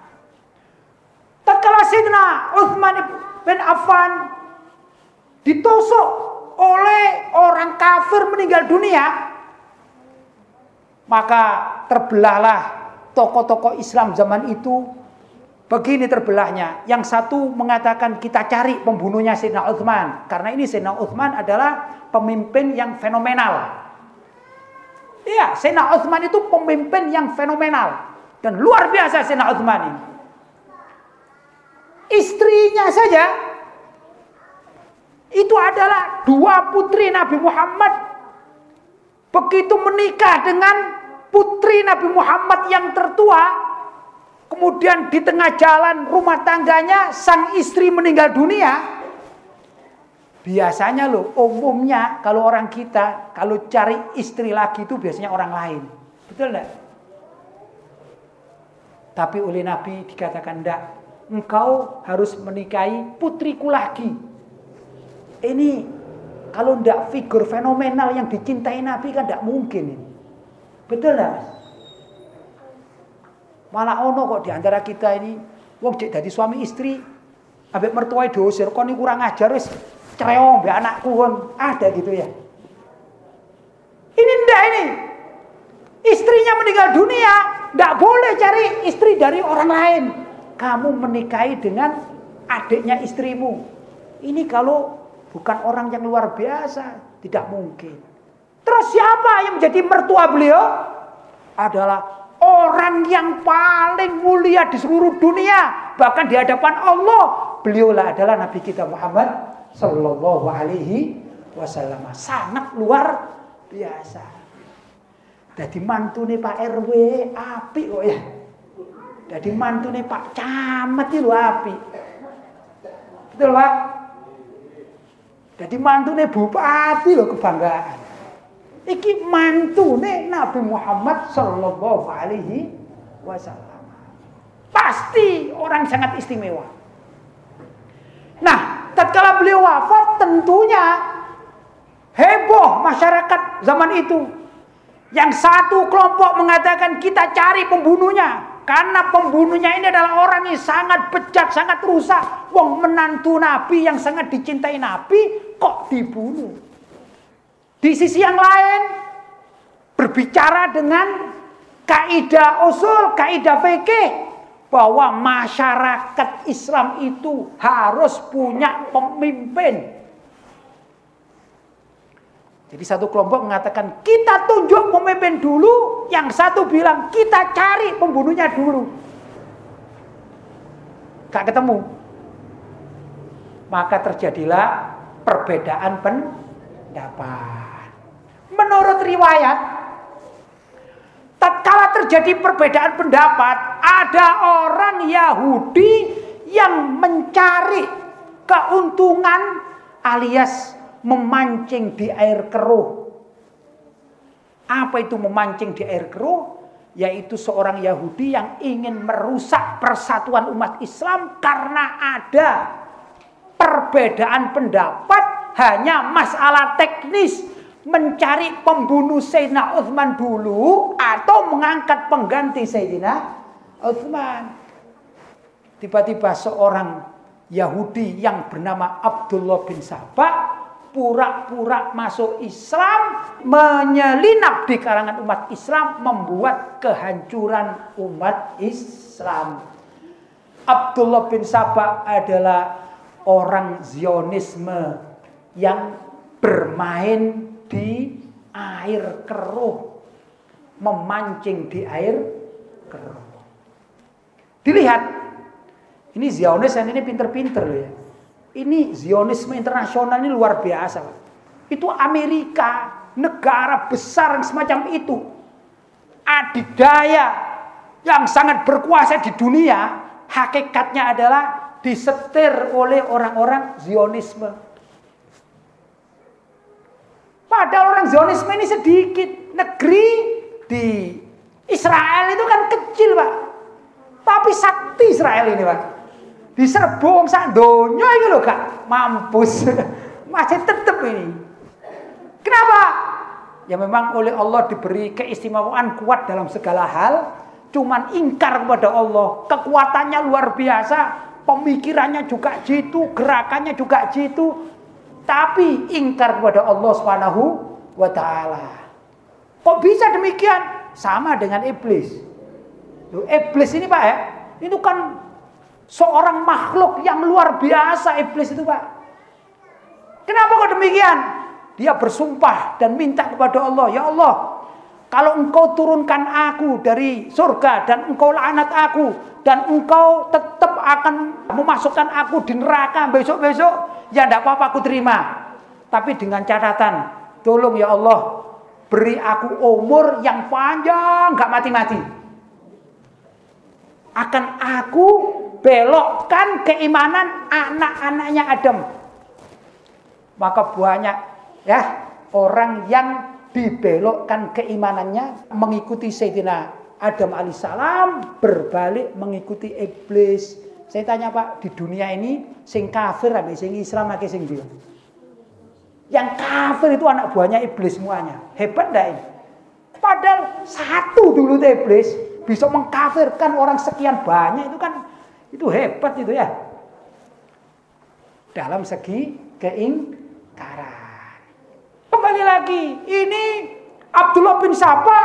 A: Tatkala Sayyidina Uthman bin Affan ditusuk oleh orang kafir meninggal dunia, maka terbelahlah tokoh-tokoh Islam zaman itu. Begini terbelahnya. Yang satu mengatakan kita cari pembunuhnya Sayyidina Uthman. Karena ini Sayyidina Uthman adalah pemimpin yang fenomenal. Iya, Sena Uthman itu pemimpin yang fenomenal. Dan luar biasa Sena Uthman ini. Istrinya saja itu adalah dua putri Nabi Muhammad. Begitu menikah dengan putri Nabi Muhammad yang tertua, kemudian di tengah jalan rumah tangganya sang istri meninggal dunia, Biasanya loh, umumnya kalau orang kita kalau cari istri lagi itu biasanya orang lain. Betul enggak? Tapi oleh Nabi dikatakan enggak. Engkau harus menikahi putriku lagi. Ini kalau enggak figur fenomenal yang dicintai Nabi kan enggak mungkin ini. Betul enggak? Malah ono kok di antara kita ini wong cek jadi suami istri ambek mertuai dosir kon kurang ajar wis cerewong be anakku kan ada gitu ya. Ini ndak ini. Istrinya meninggal dunia, ndak boleh cari istri dari orang lain. Kamu menikahi dengan adiknya istrimu. Ini kalau bukan orang yang luar biasa, tidak mungkin. Terus siapa yang menjadi mertua beliau? Adalah orang yang paling mulia di seluruh dunia, bahkan di hadapan Allah. Beliaulah adalah Nabi kita Muhammad Sallallahu Alaihi Wasallam sangat luar biasa. Jadi mantu nih Pak RW api kok ya. Jadi mantu nih Pak Camat itu api. Betul Pak? Jadi mantu nih Bupati loh kebanggaan. Iki mantu nih Nabi Muhammad Sallallahu Alaihi Wasallam. Pasti orang sangat istimewa. Nah, tatkala beliau wafat tentunya heboh masyarakat zaman itu. Yang satu kelompok mengatakan kita cari pembunuhnya. Karena pembunuhnya ini adalah orang yang sangat bejat, sangat rusak. Wong menantu Nabi yang sangat dicintai Nabi kok dibunuh. Di sisi yang lain berbicara dengan kaidah usul, kaidah fikih bahwa masyarakat Islam itu harus punya pemimpin. Jadi satu kelompok mengatakan kita tunjuk pemimpin dulu, yang satu bilang kita cari pembunuhnya dulu. Gak ketemu. Maka terjadilah perbedaan pendapat. Menurut riwayat tatkala terjadi perbedaan pendapat, ada orang Yahudi yang mencari keuntungan alias memancing di air keruh. Apa itu memancing di air keruh? Yaitu seorang Yahudi yang ingin merusak persatuan umat Islam karena ada perbedaan pendapat hanya masalah teknis mencari pembunuh Sayyidina Uthman dulu atau mengangkat pengganti Sayyidina Uthman. Tiba-tiba seorang Yahudi yang bernama Abdullah bin Sabah pura-pura masuk Islam, menyelinap di kalangan umat Islam, membuat kehancuran umat Islam. Abdullah bin Sabah adalah orang Zionisme yang bermain di air keruh, memancing di air keruh. Dilihat, ini Zionis yang ini pinter-pinter ya. Ini Zionisme internasional ini luar biasa. Itu Amerika, negara besar yang semacam itu. Adidaya yang sangat berkuasa di dunia, hakikatnya adalah disetir oleh orang-orang Zionisme. Padahal orang Zionisme ini sedikit. Negeri di Israel itu kan kecil, Pak. Tapi sakti Israel ini, Pak. Diserbu wong sak donya iki lho gak mampus. Masih tetep ini. Kenapa? Ya memang oleh Allah diberi keistimewaan kuat dalam segala hal, cuman ingkar kepada Allah. Kekuatannya luar biasa, pemikirannya juga jitu, gerakannya juga jitu, tapi ingkar kepada Allah Subhanahu wa taala. Kok bisa demikian? Sama dengan iblis. Loh, iblis ini Pak ya, itu kan Seorang makhluk yang luar biasa iblis itu Pak. Kenapa kok demikian? Dia bersumpah dan minta kepada Allah, Ya Allah, kalau engkau turunkan aku dari surga dan engkau laknat aku dan engkau tetap akan memasukkan aku di neraka besok-besok, ya tidak apa-apa aku terima. Tapi dengan catatan, tolong ya Allah, beri aku umur yang panjang, gak mati-mati. Akan aku belokkan keimanan anak-anaknya Adam. Maka banyak ya orang yang dibelokkan keimanannya mengikuti Sayyidina Adam alaihissalam berbalik mengikuti iblis. Saya tanya Pak, di dunia ini sing kafir apa sing Islam apa sing dia? Yang kafir itu anak buahnya iblis semuanya. Hebat enggak ini? Padahal satu dulu iblis bisa mengkafirkan orang sekian banyak itu kan itu hebat itu ya. Dalam segi keingkaran. Kembali lagi, ini Abdullah bin Saba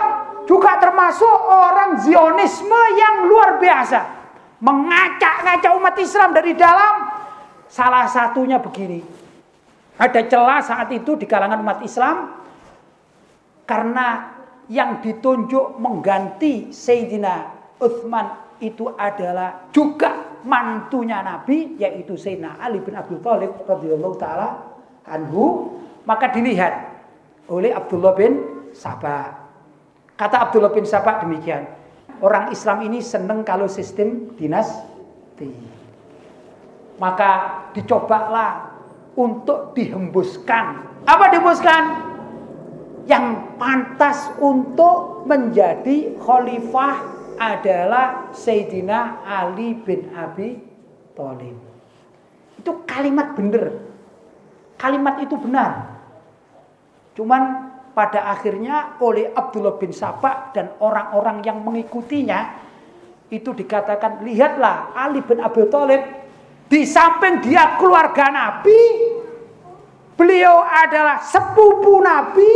A: juga termasuk orang Zionisme yang luar biasa. Mengacak-ngacak umat Islam dari dalam. Salah satunya begini. Ada celah saat itu di kalangan umat Islam. Karena yang ditunjuk mengganti Sayyidina Uthman itu adalah juga mantunya Nabi yaitu Sayyidina Ali bin Abi Thalib radhiyallahu taala anhu maka dilihat oleh Abdullah bin Sabah. Kata Abdullah bin Sabah demikian. Orang Islam ini senang kalau sistem dinasti. Maka dicobalah untuk dihembuskan. Apa dihembuskan? Yang pantas untuk menjadi khalifah adalah Sayyidina Ali bin Abi Thalib. Itu kalimat benar. Kalimat itu benar. Cuman pada akhirnya oleh Abdullah bin Sabah dan orang-orang yang mengikutinya itu dikatakan lihatlah Ali bin Abi Thalib di samping dia keluarga Nabi beliau adalah sepupu Nabi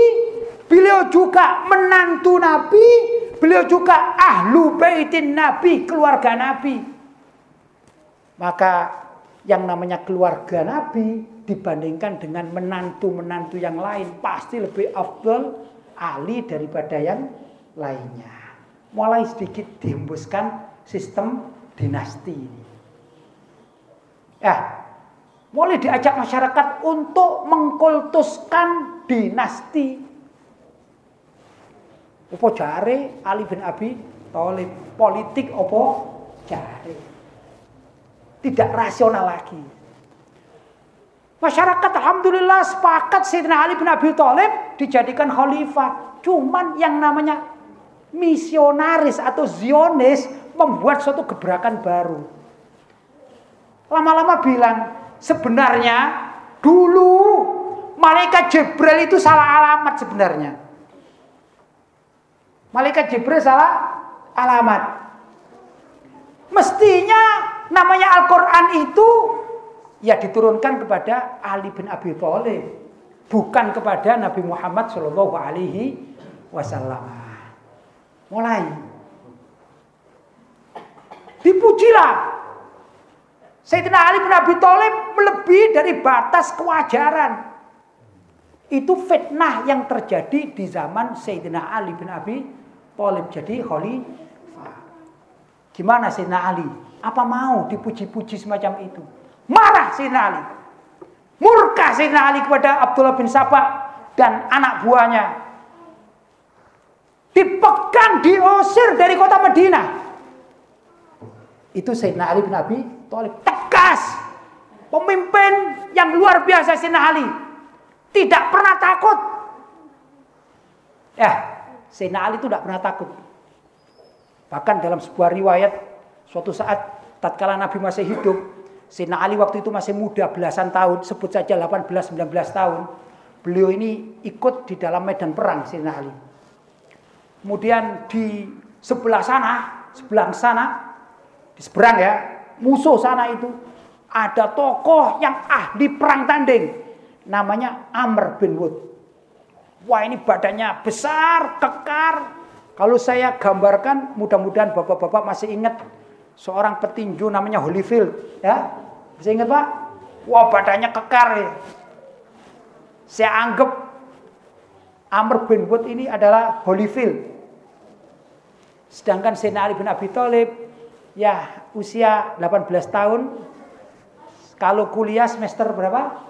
A: beliau juga menantu Nabi Beliau juga ahlu baitin Nabi, keluarga Nabi. Maka yang namanya keluarga Nabi dibandingkan dengan menantu-menantu yang lain pasti lebih afdol Ali daripada yang lainnya. Mulai sedikit dihembuskan sistem dinasti ini. Ya, mulai diajak masyarakat untuk mengkultuskan dinasti apa jare Ali bin Abi Thalib politik apa jare. Tidak rasional lagi. Masyarakat alhamdulillah sepakat Sayyidina Ali bin Abi Thalib dijadikan khalifah. Cuman yang namanya misionaris atau zionis membuat suatu gebrakan baru. Lama-lama bilang, sebenarnya dulu malaikat Jibril itu salah alamat sebenarnya. Malaikat Jibril salah alamat. Mestinya namanya Al-Quran itu ya diturunkan kepada Ali bin Abi Thalib, bukan kepada Nabi Muhammad Shallallahu Alaihi Wasallam. Mulai dipujilah Sayyidina Ali bin Abi Thalib melebihi dari batas kewajaran. Itu fitnah yang terjadi di zaman Sayyidina Ali bin Abi Thalib jadi khalifah. Gimana Sayyidina Ali? Apa mau dipuji-puji semacam itu? Marah Sayyidina Ali. Murka Sayyidina Ali kepada Abdullah bin Sabah dan anak buahnya. Dipegang, diusir dari kota Madinah. Itu Sayyidina Ali bin Abi Thalib tegas. Pemimpin yang luar biasa Sayyidina Ali. Tidak pernah takut. Ya, Sayyidina Ali itu tidak pernah takut. Bahkan dalam sebuah riwayat suatu saat tatkala Nabi masih hidup, Sayyidina Ali waktu itu masih muda belasan tahun, sebut saja 18 19 tahun. Beliau ini ikut di dalam medan perang Sayyidina Ali. Kemudian di sebelah sana, sebelah sana, di seberang ya, musuh sana itu ada tokoh yang ahli perang tanding namanya Amr bin Wood. Wah ini badannya besar, kekar. Kalau saya gambarkan, mudah-mudahan bapak-bapak masih ingat seorang petinju namanya Holyfield, ya. Masih ingat pak? Wah badannya kekar ya. Saya anggap Amr bin Wood ini adalah Holyfield. Sedangkan Sayyidina Ali bin Abi Thalib ya usia 18 tahun. Kalau kuliah semester berapa?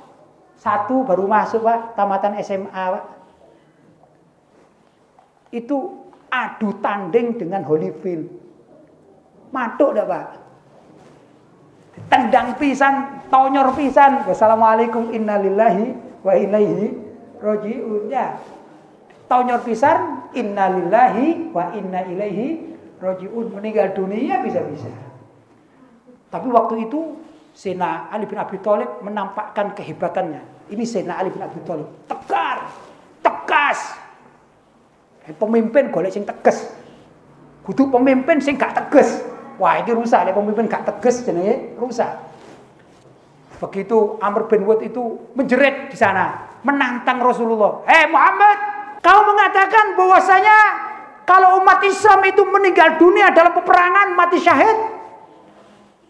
A: Satu baru masuk Pak, tamatan SMA Pak. Itu adu tanding dengan Holyfield. Matuk dah Pak. Tendang pisan, tonyor pisan. Wassalamualaikum innalillahi wa ilaihi roji'un. Ya. Tonyor pisan, innalillahi wa inna ilaihi rojiun meninggal dunia bisa-bisa. Tapi waktu itu Sena Ali bin Abi Thalib menampakkan kehebatannya. Ini Sena Ali bin Abi Thalib tegar, tegas. Pemimpin golek sing tegas. Kudu pemimpin sing gak tegas. Wah, ini rusak ya pemimpin gak tegas jenenge rusak. Begitu Amr bin Wad itu menjerit di sana, menantang Rasulullah. "Hei Muhammad, kau mengatakan bahwasanya kalau umat Islam itu meninggal dunia dalam peperangan mati syahid,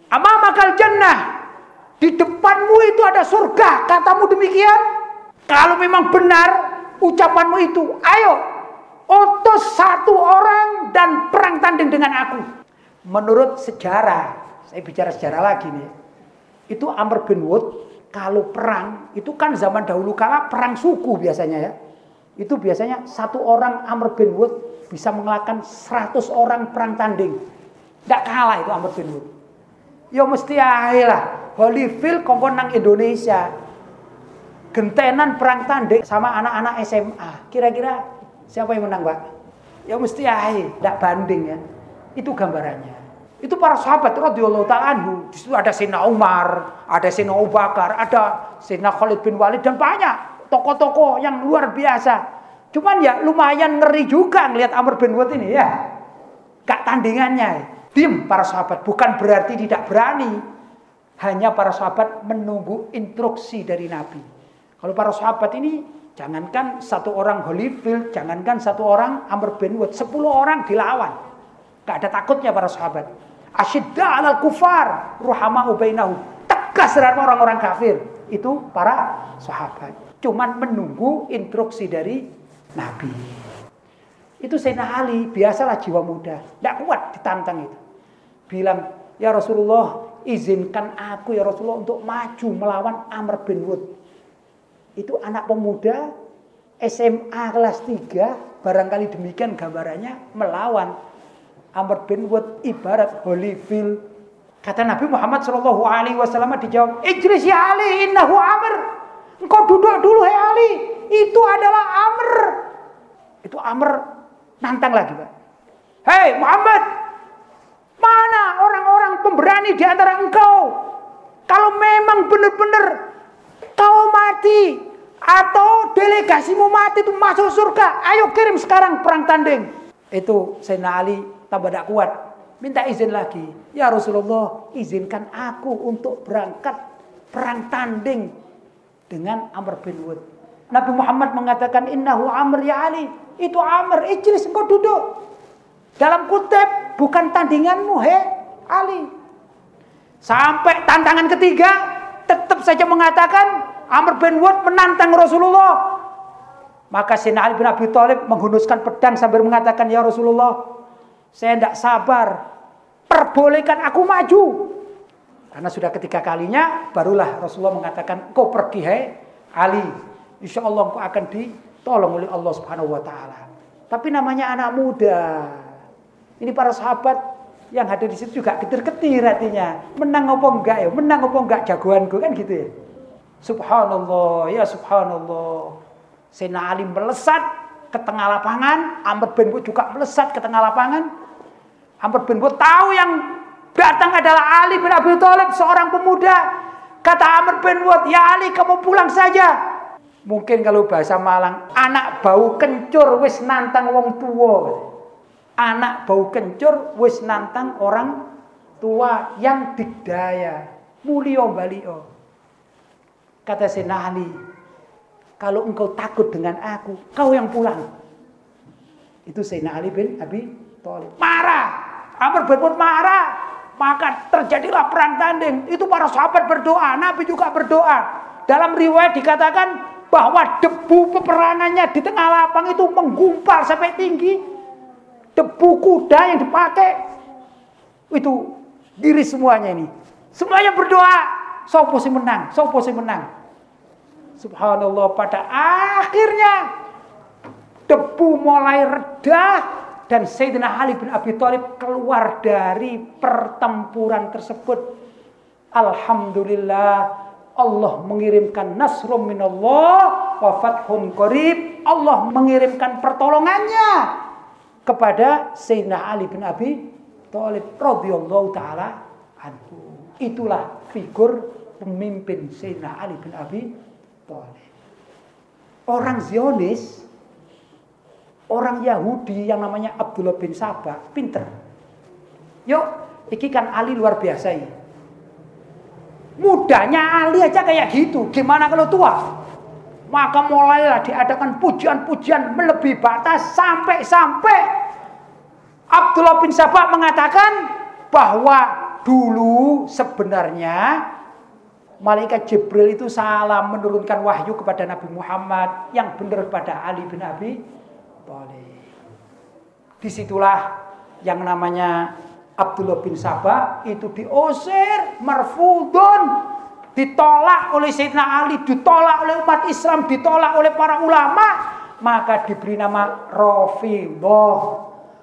A: amamakal jannah. Di depanmu itu ada surga, katamu demikian. Kalau memang benar ucapanmu itu, ayo utus satu orang dan perang tanding dengan aku. Menurut sejarah, saya bicara sejarah lagi nih. Itu Amr bin Wood kalau perang itu kan zaman dahulu kala perang suku biasanya ya. Itu biasanya satu orang Amr bin Wood bisa mengalahkan 100 orang perang tanding. Tidak kalah itu Amr bin Wud. Ya mesti lah. Holyfield kongkon nang Indonesia. Gentenan perang tanding sama anak-anak SMA. Kira-kira siapa yang menang, Pak? Ya mesti ahe, tidak banding ya. Itu gambarannya. Itu para sahabat radhiyallahu taala. Di situ ada Sayyidina Umar, ada Sayyidina Abu Bakar, ada Sayyidina Khalid bin Walid dan banyak tokoh-tokoh yang luar biasa Cuman ya lumayan ngeri juga ngelihat Amr bin Wad ini ya. Gak tandingannya. Dim para sahabat. Bukan berarti tidak berani. Hanya para sahabat menunggu instruksi dari Nabi. Kalau para sahabat ini jangankan satu orang Holyfield, jangankan satu orang Amr bin Wad, sepuluh orang dilawan. Gak ada takutnya para sahabat. Asyidda alal kufar, ruhama ubainahu. Tegas terhadap orang-orang kafir. Itu para sahabat. Cuman menunggu instruksi dari Nabi. Itu Sayyidina Ali, biasalah jiwa muda. Tidak kuat ditantang itu. Bilang, ya Rasulullah izinkan aku ya Rasulullah untuk maju melawan Amr bin Wud. Itu anak pemuda SMA kelas 3, barangkali demikian gambarannya, melawan Amr bin Wud ibarat Holyfield. Kata Nabi Muhammad Shallallahu Alaihi Wasallam dijawab, Ijris ya Ali, innahu Amr. Engkau duduk dulu, hei Ali. Itu adalah Amr. Itu Amr nantang lagi, Pak. Hei Muhammad, mana orang-orang pemberani di antara engkau? Kalau memang benar-benar kau mati atau delegasimu mati itu masuk surga, ayo kirim sekarang perang tanding. Itu Sayyidina Ali tambah tidak kuat. Minta izin lagi. Ya Rasulullah, izinkan aku untuk berangkat perang tanding dengan Amr bin Wud. Nabi Muhammad mengatakan innahu Amr ya Ali. Itu Amr, ijlis engkau duduk. Dalam kutip bukan tandinganmu he Ali. Sampai tantangan ketiga tetap saja mengatakan Amr bin Wud menantang Rasulullah. Maka Sina Ali bin Abi Thalib menghunuskan pedang sambil mengatakan, "Ya Rasulullah, saya tidak sabar. Perbolehkan aku maju." Karena sudah ketiga kalinya barulah Rasulullah mengatakan, "Kau pergi hai Ali. Insya Allah kau akan ditolong oleh Allah Subhanahu wa taala." Tapi namanya anak muda. Ini para sahabat yang hadir di situ juga ketir-ketir hatinya. Menang apa enggak ya? Menang apa enggak jagoanku kan gitu ya. Subhanallah, ya subhanallah. Sena Ali melesat ke tengah lapangan, Amr bin Wud juga melesat ke tengah lapangan. Amr bin tahu yang datang adalah Ali bin Abi Thalib, seorang pemuda. Kata Amr bin Wud, "Ya Ali, kamu pulang saja." Mungkin kalau bahasa Malang, anak bau kencur wis nantang wong tua. Anak bau kencur wis nantang orang tua yang digdaya. Mulio balio. Kata Sena Ali, kalau engkau takut dengan aku, kau yang pulang. Itu Sena Ali bin Abi Thalib. Marah. Amr bin marah. Maka terjadilah perang tanding. Itu para sahabat berdoa, Nabi juga berdoa. Dalam riwayat dikatakan bahwa debu peperangannya di tengah lapang itu menggumpal sampai tinggi. Debu kuda yang dipakai itu diri semuanya ini. Semuanya berdoa Sopo menang, sopo menang. Subhanallah pada akhirnya debu mulai reda dan Sayyidina Ali bin Abi Thalib keluar dari pertempuran tersebut. Alhamdulillah Allah mengirimkan nasrum minallah wa fathun qarib. Allah mengirimkan pertolongannya kepada Sayyidina Ali bin Abi Thalib radhiyallahu taala anhu. Itulah figur pemimpin Sayyidina Ali bin Abi Thalib. Orang Zionis, orang Yahudi yang namanya Abdullah bin Sabah, pinter. Yuk, iki kan Ali luar biasa ini. Mudanya Ali aja kayak gitu. Gimana kalau tua? Maka mulailah diadakan pujian-pujian melebihi batas sampai-sampai Abdullah bin Sabah mengatakan bahwa dulu sebenarnya malaikat Jibril itu salah menurunkan wahyu kepada Nabi Muhammad yang benar pada Ali bin Abi. Di situlah yang namanya Abdullah bin Sabah itu diusir, marfudun, ditolak oleh Sayyidina Ali, ditolak oleh umat Islam, ditolak oleh para ulama, maka diberi nama Rafidah.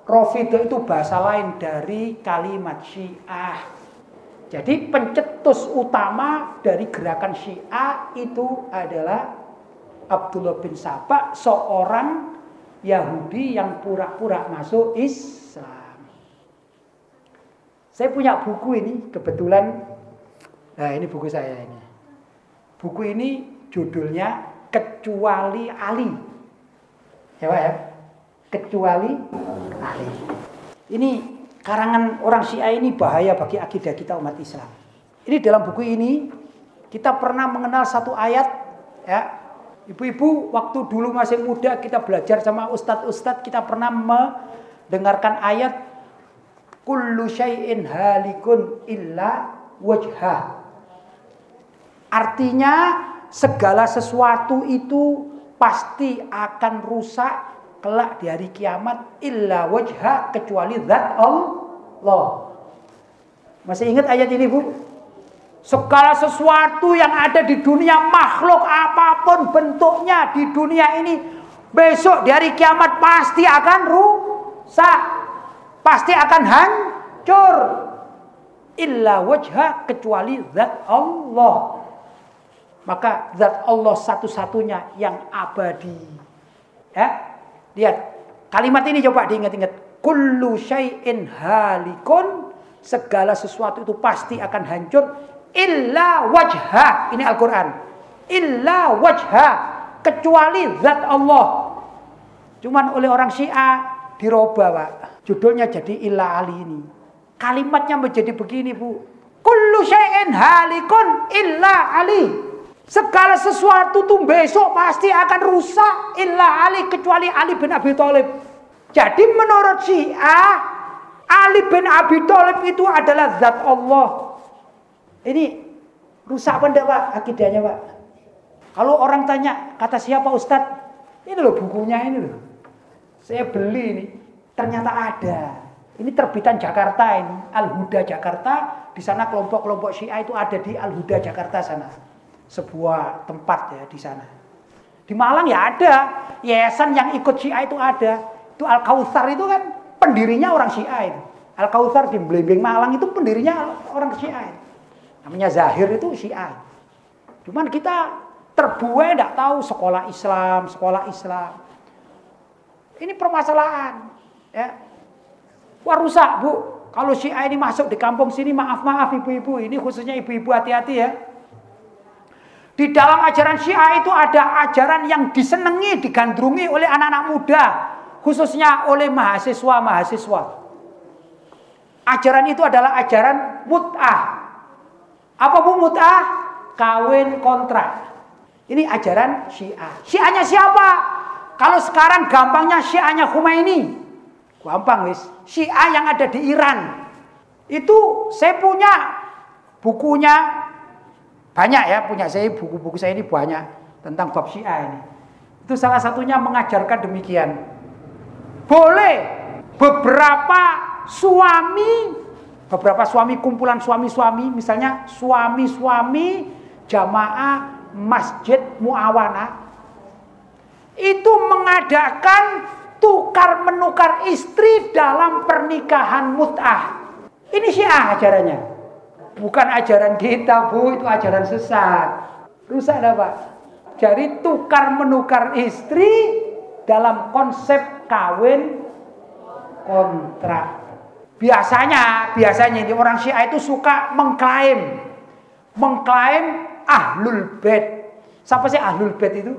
A: Rafidah itu bahasa lain dari kalimat Syiah. Jadi pencetus utama dari gerakan Syiah itu adalah Abdullah bin Sabah, seorang Yahudi yang pura-pura masuk Islam. Saya punya buku ini kebetulan, nah ini buku saya ini. Buku ini judulnya Kecuali Ali. Ya Pak ya? Kecuali Ali. Ini karangan orang Syiah ini bahaya bagi akidah kita umat Islam. Ini dalam buku ini kita pernah mengenal satu ayat ya. Ibu-ibu waktu dulu masih muda kita belajar sama ustadz-ustadz kita pernah mendengarkan ayat kullu syai'in halikun illa wajhah. Artinya segala sesuatu itu pasti akan rusak kelak di hari kiamat illa wajha kecuali zat Allah. Masih ingat ayat ini Bu? Segala sesuatu yang ada di dunia makhluk apa pun bentuknya di dunia ini besok di hari kiamat pasti akan rusak. Pasti akan hancur. Illa wajha kecuali zat Allah. Maka zat Allah satu-satunya yang abadi. Ya, Lihat, Kalimat ini coba diingat-ingat. Kullu syai'in halikun. Segala sesuatu itu pasti akan hancur. Illa wajha. Ini Al-Quran. Illa wajha. Kecuali zat Allah. Cuman oleh orang Syiah dirubah pak. Judulnya jadi illa ali ini. Kalimatnya menjadi begini bu. Kullu syai'in halikun illa ali. Segala sesuatu tuh besok pasti akan rusak illa Ali kecuali Ali bin Abi Thalib. Jadi menurut Syiah Ali bin Abi Thalib itu adalah zat Allah. Ini rusak apa enggak Pak akidahnya Pak? Kalau orang tanya kata siapa Ustadz? Ini loh bukunya ini loh. Saya beli ini. Ternyata ada. Ini terbitan Jakarta ini. Al-Huda Jakarta. Di sana kelompok-kelompok Syiah itu ada di Al-Huda Jakarta sana sebuah tempat ya di sana. Di Malang ya ada, yayasan yang ikut Syiah itu ada. Itu Al Kautsar itu kan pendirinya orang Syiah itu. Al Kautsar di Blembeng Malang itu pendirinya orang Syiah. Itu. Namanya Zahir itu Syiah. Cuman kita terbuai tidak tahu sekolah Islam, sekolah Islam. Ini permasalahan. Ya. Wah rusak bu. Kalau Syiah ini masuk di kampung sini maaf maaf ibu-ibu. Ini khususnya ibu-ibu hati-hati ya. Di dalam ajaran Syiah itu ada ajaran yang disenangi, digandrungi oleh anak-anak muda, khususnya oleh mahasiswa-mahasiswa. Ajaran itu adalah ajaran mut'ah. Apa bu mut'ah? Kawin kontrak. Ini ajaran Syiah. Syiahnya siapa? Kalau sekarang gampangnya Syiahnya Khomeini. Gampang wis. Syiah yang ada di Iran. Itu saya punya bukunya banyak ya punya saya buku-buku saya ini banyak tentang bab Syiah ini. Itu salah satunya mengajarkan demikian. Boleh beberapa suami beberapa suami kumpulan suami-suami misalnya suami-suami jamaah Masjid Muawana itu mengadakan tukar menukar istri dalam pernikahan mut'ah. Ini syiah ajarannya. Bukan ajaran kita, Bu, itu ajaran sesat. Rusak dah, Pak. Jadi tukar menukar istri dalam konsep kawin kontrak. Biasanya, biasanya ini orang Syiah itu suka mengklaim mengklaim ahlul bait. Siapa sih ahlul bait itu?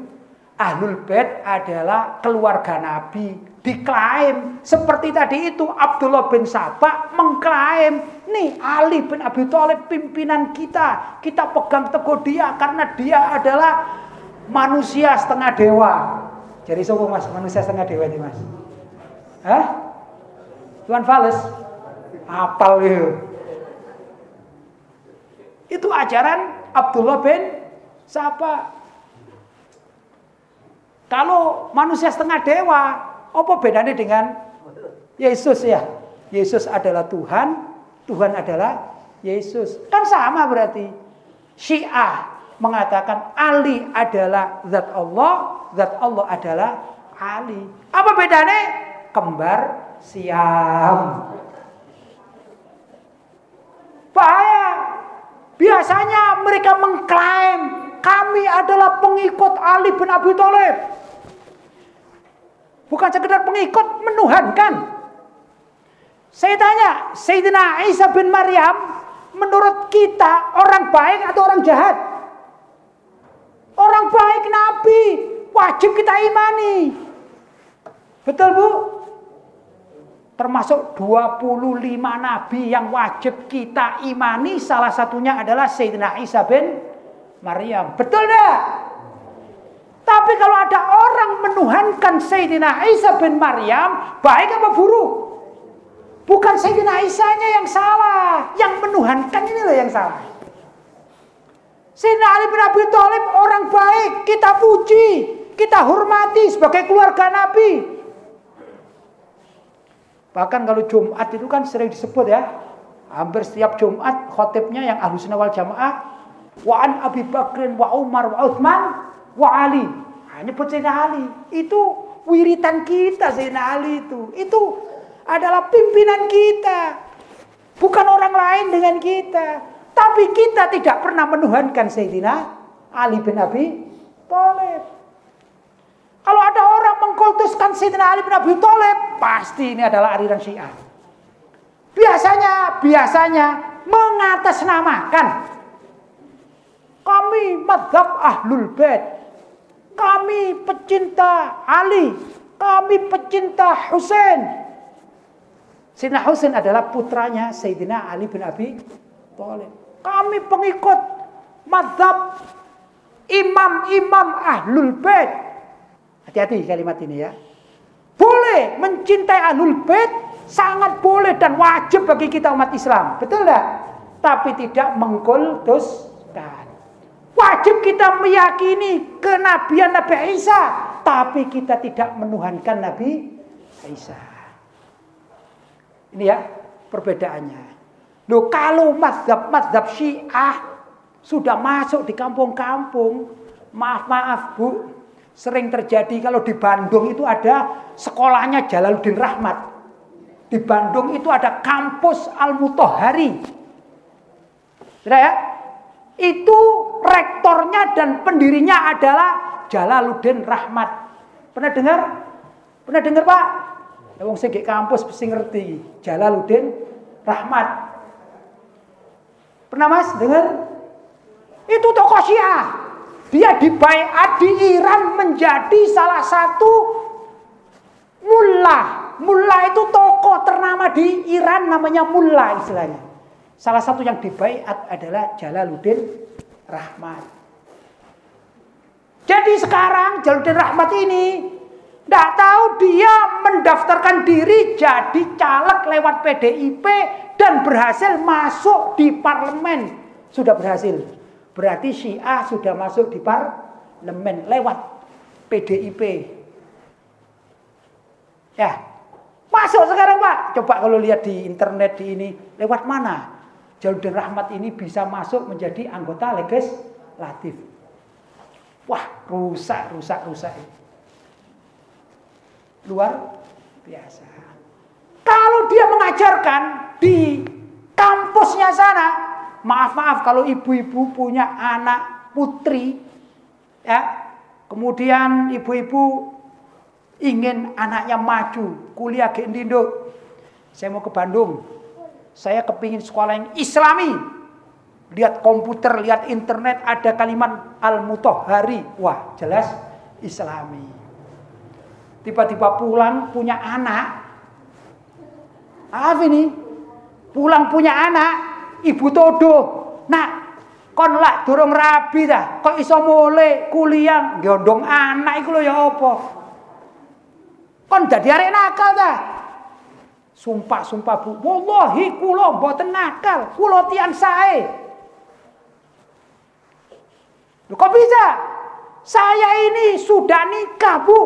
A: Ahlul bait adalah keluarga Nabi. Diklaim seperti tadi itu Abdullah bin Sabah mengklaim nih Ali bin Abi Thalib pimpinan kita. Kita pegang teguh dia karena dia adalah manusia setengah dewa. Jadi sopo Mas, manusia setengah dewa ini Mas. Hah? Tuan Fales? Apal itu. Itu ajaran Abdullah bin Sabah. Kalau manusia setengah dewa, apa bedanya dengan Yesus ya? Yesus adalah Tuhan, Tuhan adalah Yesus. Kan sama berarti. Syiah mengatakan Ali adalah zat Allah, zat Allah adalah Ali. Apa bedanya? Kembar siam. Bahaya. Biasanya mereka mengklaim kami adalah pengikut Ali bin Abi Thalib. Bukan sekedar pengikut, menuhankan. Saya tanya, Sayyidina Isa bin Maryam, menurut kita orang baik atau orang jahat? Orang baik Nabi, wajib kita imani. Betul Bu? Termasuk 25 Nabi yang wajib kita imani, salah satunya adalah Sayyidina Isa bin Maryam. Betul enggak? Tapi kalau ada orang menuhankan Sayyidina Isa bin Maryam, baik apa buruk? Bukan Sayyidina Isa-nya yang salah, yang menuhankan inilah yang salah. Sayyidina Ali bin Abi Thalib orang baik, kita puji, kita hormati sebagai keluarga Nabi. Bahkan kalau Jumat itu kan sering disebut ya, hampir setiap Jumat khotibnya yang ahlu wal jamaah, wa an Abi Bakrin wa Umar wa Uthman wa Ali. Hanya nyebut Sayyidina Ali. Itu wiritan kita Sayyidina Ali itu. Itu adalah pimpinan kita. Bukan orang lain dengan kita. Tapi kita tidak pernah menuhankan Sayyidina Ali bin Abi Thalib. Kalau ada orang mengkultus memutuskan Sayyidina Ali bin Abi Thalib, pasti ini adalah aliran Syiah. Biasanya, biasanya mengatasnamakan kami madhab ahlul bait, kami pecinta Ali, kami pecinta Husain. Sayyidina Husain adalah putranya Sayyidina Ali bin Abi Thalib. Kami pengikut madhab imam-imam ahlul bait. Hati-hati kalimat ini ya. Boleh mencintai ahlul bait sangat boleh dan wajib bagi kita umat Islam. Betul enggak? Tapi tidak mengkultuskan. Wajib kita meyakini kenabian Nabi Isa, tapi kita tidak menuhankan Nabi Isa. Ini ya perbedaannya. Loh kalau mazhab-mazhab Syiah sudah masuk di kampung-kampung. Maaf-maaf Bu, sering terjadi kalau di Bandung itu ada sekolahnya Jalaluddin Rahmat. Di Bandung itu ada kampus Al-Mutohari. Tidak ya? Itu rektornya dan pendirinya adalah Jalaluddin Rahmat. Pernah dengar? Pernah dengar Pak? Ya wong sing kampus mesti ngerti. Jalaluddin Rahmat. Pernah Mas dengar? Itu tokoh Syiah. Dia dibaiat di Iran menjadi salah satu mullah. Mullah itu tokoh ternama di Iran namanya mullah istilahnya. Salah satu yang dibaiat adalah Jalaluddin Rahmat. Jadi sekarang Jalaluddin Rahmat ini tidak tahu dia mendaftarkan diri jadi caleg lewat PDIP dan berhasil masuk di parlemen. Sudah berhasil. Berarti Syiah sudah masuk di parlemen lewat PDIP. Ya, masuk sekarang Pak. Coba kalau lihat di internet di ini, lewat mana? Jaludin Rahmat ini bisa masuk menjadi anggota legislatif. Wah, rusak, rusak, rusak. Luar biasa. Kalau dia mengajarkan di kampusnya sana, maaf-maaf kalau ibu-ibu punya anak putri ya. Kemudian ibu-ibu ingin anaknya maju kuliah ke Indo. Saya mau ke Bandung. Saya kepingin sekolah yang islami. Lihat komputer lihat internet ada kalimat al mutohari wah jelas islami. Tiba-tiba pulang punya anak. Maaf ini pulang punya anak ibu todo. Nak, kon lak durung rabi dah. Kok iso mulai kuliah gondong anak iku lho ya apa? Kon dadi arek nakal dah. Sumpah sumpah Bu, wallahi kula mboten nakal, kula tian sae. Loh, kok bisa? Saya ini sudah nikah, Bu.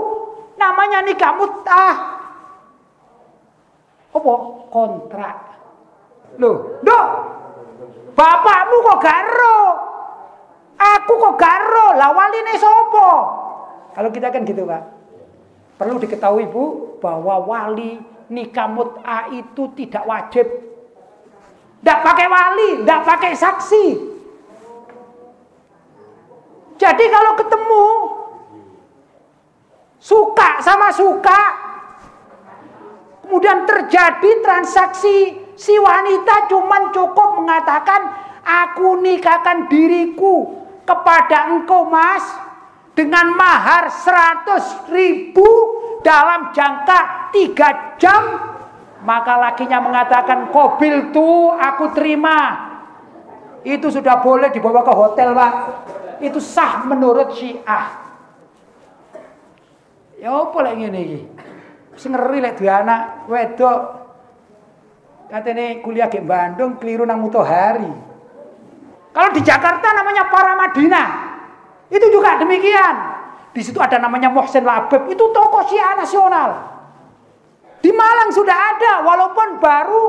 A: Namanya nikah mutah. Apa? Kontrak. Loh, dok, Bapakmu kok garo? Aku kok garo? Lah waline sapa? Kalau kita kan gitu, Pak. Perlu diketahui, Bu, bahwa wali nikah mut'ah itu tidak wajib. Tidak pakai wali, tidak pakai saksi. Jadi kalau ketemu suka sama suka, kemudian terjadi transaksi Si wanita cuman cukup mengatakan, aku nikahkan diriku kepada engkau mas dengan mahar 100 ribu dalam jangka tiga jam. Maka lakinya mengatakan, kobil tuh aku terima. Itu sudah boleh dibawa ke hotel pak. Itu sah menurut syiah. Ya apa lagi ini? Sing ngeri lek anak wedok katanya kuliah di Bandung keliru nang Mutohari. Kalau di Jakarta namanya para Madinah. Itu juga demikian. Di situ ada namanya Mohsen Labib, itu tokoh Syiah nasional. Di Malang sudah ada walaupun baru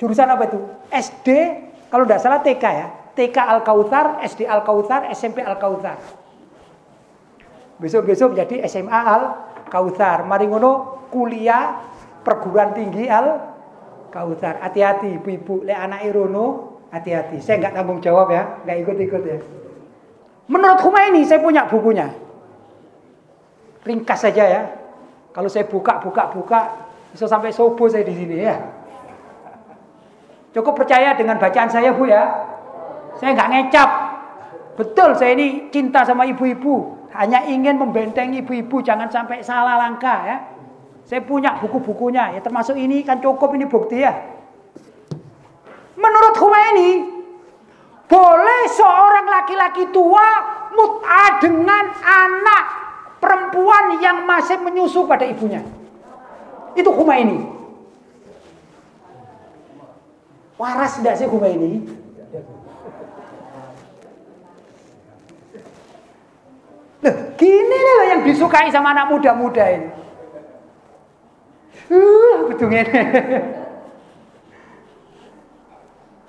A: jurusan apa itu? SD kalau tidak salah TK ya. TK Al Kautsar, SD Al Kautsar, SMP Al Kautsar. Besok-besok jadi SMA Al Kautsar. Mari ngono kuliah perguruan tinggi Al Kautsar. Hati-hati ibu-ibu, le anak Irono, hati-hati. Saya nggak tanggung jawab ya, nggak ikut-ikut ya. Menurut Humaini saya punya bukunya. Ringkas saja ya. Kalau saya buka, buka, buka, bisa sampai subuh saya di sini ya. Cukup percaya dengan bacaan saya Bu ya. Saya nggak ngecap. Betul saya ini cinta sama ibu-ibu. Hanya ingin membentengi ibu-ibu jangan sampai salah langkah ya. Saya punya buku-bukunya ya termasuk ini kan cukup ini bukti ya. Menurut Khomeini boleh seorang laki-laki tua mut'ah dengan anak perempuan yang masih menyusu pada ibunya. Itu Khomeini. Waras tidak sih Khomeini? Loh, gini loh yang disukai sama anak muda-muda ini. Uh, betul ini.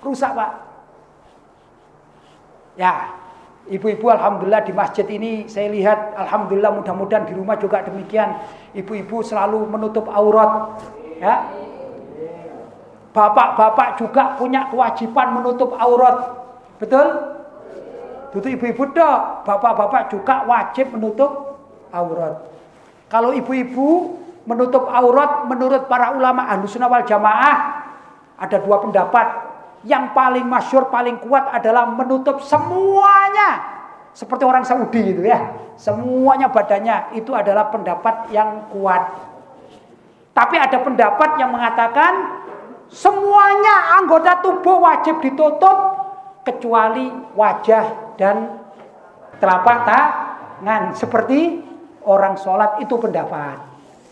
A: Rusak pak. Ya, ibu-ibu alhamdulillah di masjid ini saya lihat alhamdulillah mudah-mudahan di rumah juga demikian. Ibu-ibu selalu menutup aurat. Ya, Bapak-bapak juga punya kewajiban menutup aurat. Betul? Itu ibu-ibu dok, bapak-bapak juga wajib menutup aurat. Kalau ibu-ibu menutup aurat menurut para ulama Ahlussunnah wal Jamaah ada dua pendapat. Yang paling masyur, paling kuat adalah menutup semuanya. Seperti orang Saudi gitu ya. Semuanya badannya itu adalah pendapat yang kuat. Tapi ada pendapat yang mengatakan semuanya anggota tubuh wajib ditutup kecuali wajah dan telapak tangan seperti orang sholat itu pendapat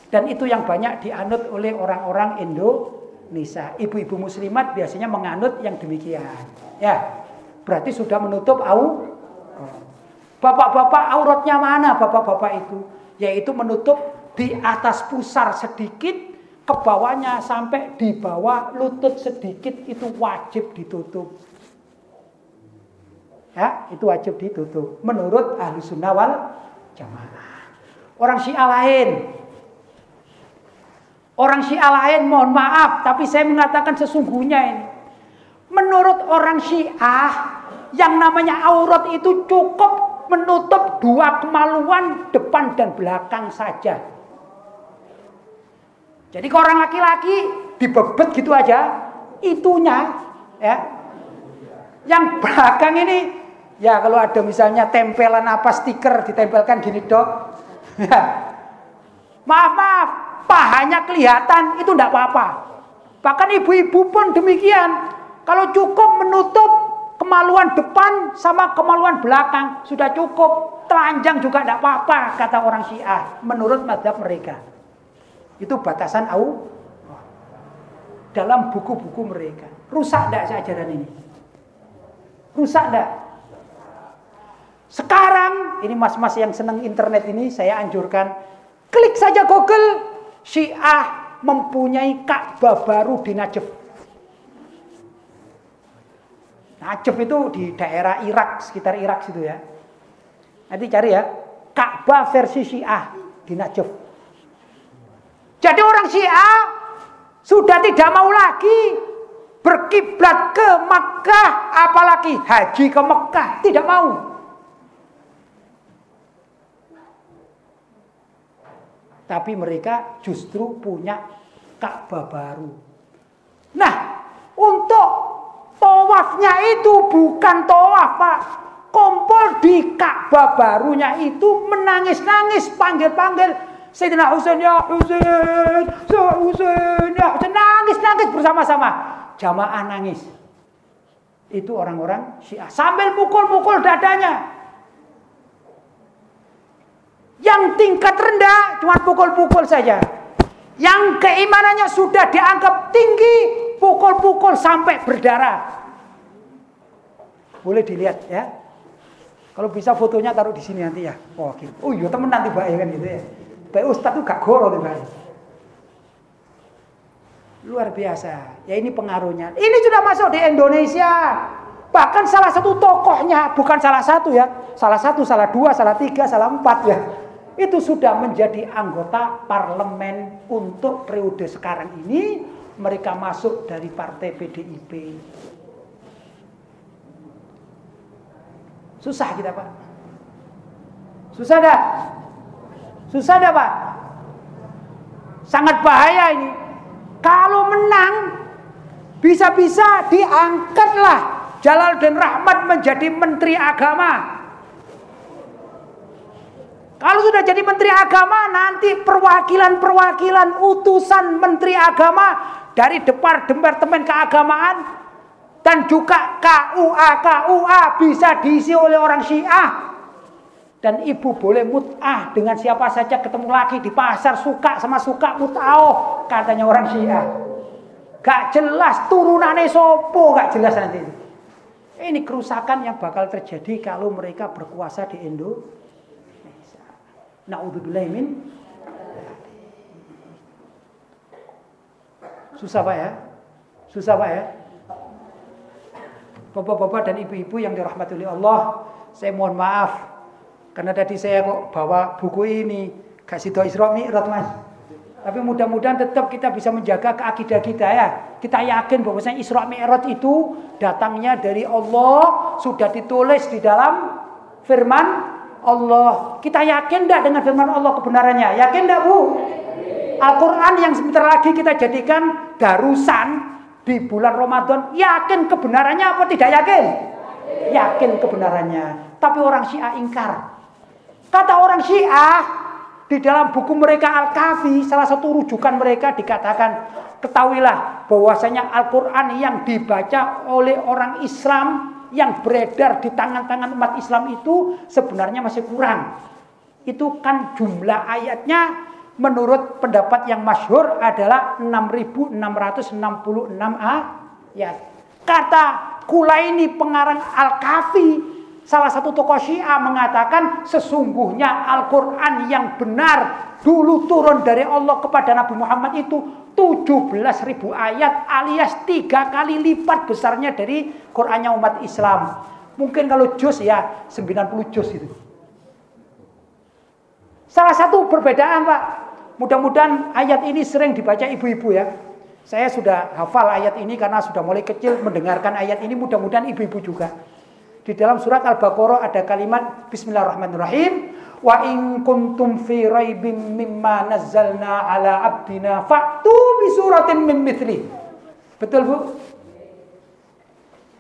A: dan itu yang banyak dianut oleh orang-orang Indonesia. Ibu-ibu muslimat biasanya menganut yang demikian. Ya berarti sudah menutup au bapak-bapak auratnya mana bapak-bapak itu? Yaitu menutup di atas pusar sedikit ke bawahnya sampai di bawah lutut sedikit itu wajib ditutup. Ya, itu wajib ditutup. Menurut ahli sunnah wal jamaah. Orang Syiah lain. Orang Syiah lain mohon maaf, tapi saya mengatakan sesungguhnya ini. Menurut orang Syiah, yang namanya aurat itu cukup menutup dua kemaluan depan dan belakang saja. Jadi kalau orang laki-laki dibebet gitu aja, itunya ya. Yang belakang ini Ya kalau ada misalnya tempelan apa stiker ditempelkan gini dok. Ya. maaf maaf, pahanya kelihatan itu tidak apa-apa. Bahkan ibu-ibu pun demikian. Kalau cukup menutup kemaluan depan sama kemaluan belakang sudah cukup. Telanjang juga tidak apa-apa kata orang Syiah menurut madhab mereka. Itu batasan au dalam buku-buku mereka. Rusak tidak ajaran ini? Rusak tidak? Sekarang, ini mas-mas yang senang internet ini saya anjurkan, klik saja Google, Syiah mempunyai Ka'bah baru di Najaf. Najaf itu di daerah Irak, sekitar Irak situ ya. Nanti cari ya, Ka'bah versi Syiah di Najaf. Jadi orang Syiah sudah tidak mau lagi berkiblat ke Makkah, apalagi haji ke Makkah, tidak mau. Tapi mereka justru punya Ka'bah baru. Nah, untuk tawafnya itu bukan tawaf, Pak. Kumpul di Ka'bah barunya itu menangis-nangis, panggil-panggil Sayyidina Husain ya Husain, ya Husain, ya Husain nangis-nangis bersama-sama. Jamaah nangis. Itu orang-orang Syiah sambil mukul-mukul dadanya. Yang tingkat rendah cuma pukul-pukul saja. Yang keimanannya sudah dianggap tinggi, pukul-pukul sampai berdarah. Boleh dilihat ya. Kalau bisa fotonya taruh di sini nanti ya. Oh, gitu. oh iya temen nanti Pak ya kan gitu ya. Pak Ustaz tuh gak goro tuh Pak. Luar biasa. Ya ini pengaruhnya. Ini sudah masuk di Indonesia. Bahkan salah satu tokohnya, bukan salah satu ya. Salah satu, salah dua, salah tiga, salah empat ya itu sudah menjadi anggota parlemen untuk periode sekarang ini mereka masuk dari partai PDIP. Susah kita Pak. Susah dah. Susah dah Pak. Sangat bahaya ini. Kalau menang, bisa-bisa diangkatlah Jalaluddin Rahmat menjadi menteri agama. Kalau sudah jadi menteri agama, nanti perwakilan-perwakilan utusan menteri agama dari departemen keagamaan dan juga KUA KUA bisa diisi oleh orang Syiah. Dan ibu boleh mut'ah dengan siapa saja ketemu laki di pasar suka sama suka mut'ah katanya orang Syiah. Gak jelas turunannya sopo gak jelas nanti. Ini kerusakan yang bakal terjadi kalau mereka berkuasa di Indonesia. Naudzubillah min Susah Pak ya? Susah Pak ya? Bapak-bapak dan ibu-ibu yang dirahmati oleh Allah, saya mohon maaf karena tadi saya kok bawa buku ini kasih doa Isra Mi'raj Mas. Tapi mudah-mudahan tetap kita bisa menjaga keakidah kita ya. Kita yakin bahwasanya Isra Mi'raj itu datangnya dari Allah, sudah ditulis di dalam firman Allah. Kita yakin tidak dengan firman Allah kebenarannya? Yakin tidak Bu? Al-Quran yang sebentar lagi kita jadikan darusan di bulan Ramadan. Yakin kebenarannya apa tidak yakin? Yakin kebenarannya. Tapi orang Syiah ingkar. Kata orang Syiah di dalam buku mereka Al-Kafi, salah satu rujukan mereka dikatakan, ketahuilah bahwasanya Al-Quran yang dibaca oleh orang Islam yang beredar di tangan-tangan umat Islam itu sebenarnya masih kurang. Itu kan jumlah ayatnya menurut pendapat yang masyhur adalah 6666 ayat. Kata Kulaini pengarang Al-Kafi salah satu tokoh Syiah mengatakan sesungguhnya Al-Qur'an yang benar dulu turun dari Allah kepada Nabi Muhammad itu 17 ribu ayat alias tiga kali lipat besarnya dari Qurannya umat Islam. Mungkin kalau juz ya 90 juz itu. Salah satu perbedaan Pak. Mudah-mudahan ayat ini sering dibaca ibu-ibu ya. Saya sudah hafal ayat ini karena sudah mulai kecil mendengarkan ayat ini. Mudah-mudahan ibu-ibu juga. Di dalam surat Al-Baqarah ada kalimat Bismillahirrahmanirrahim. Wa in kuntum fi raibim mimma nazzalna ala abdina fa'tu bi suratin min mithli. Betul Bu?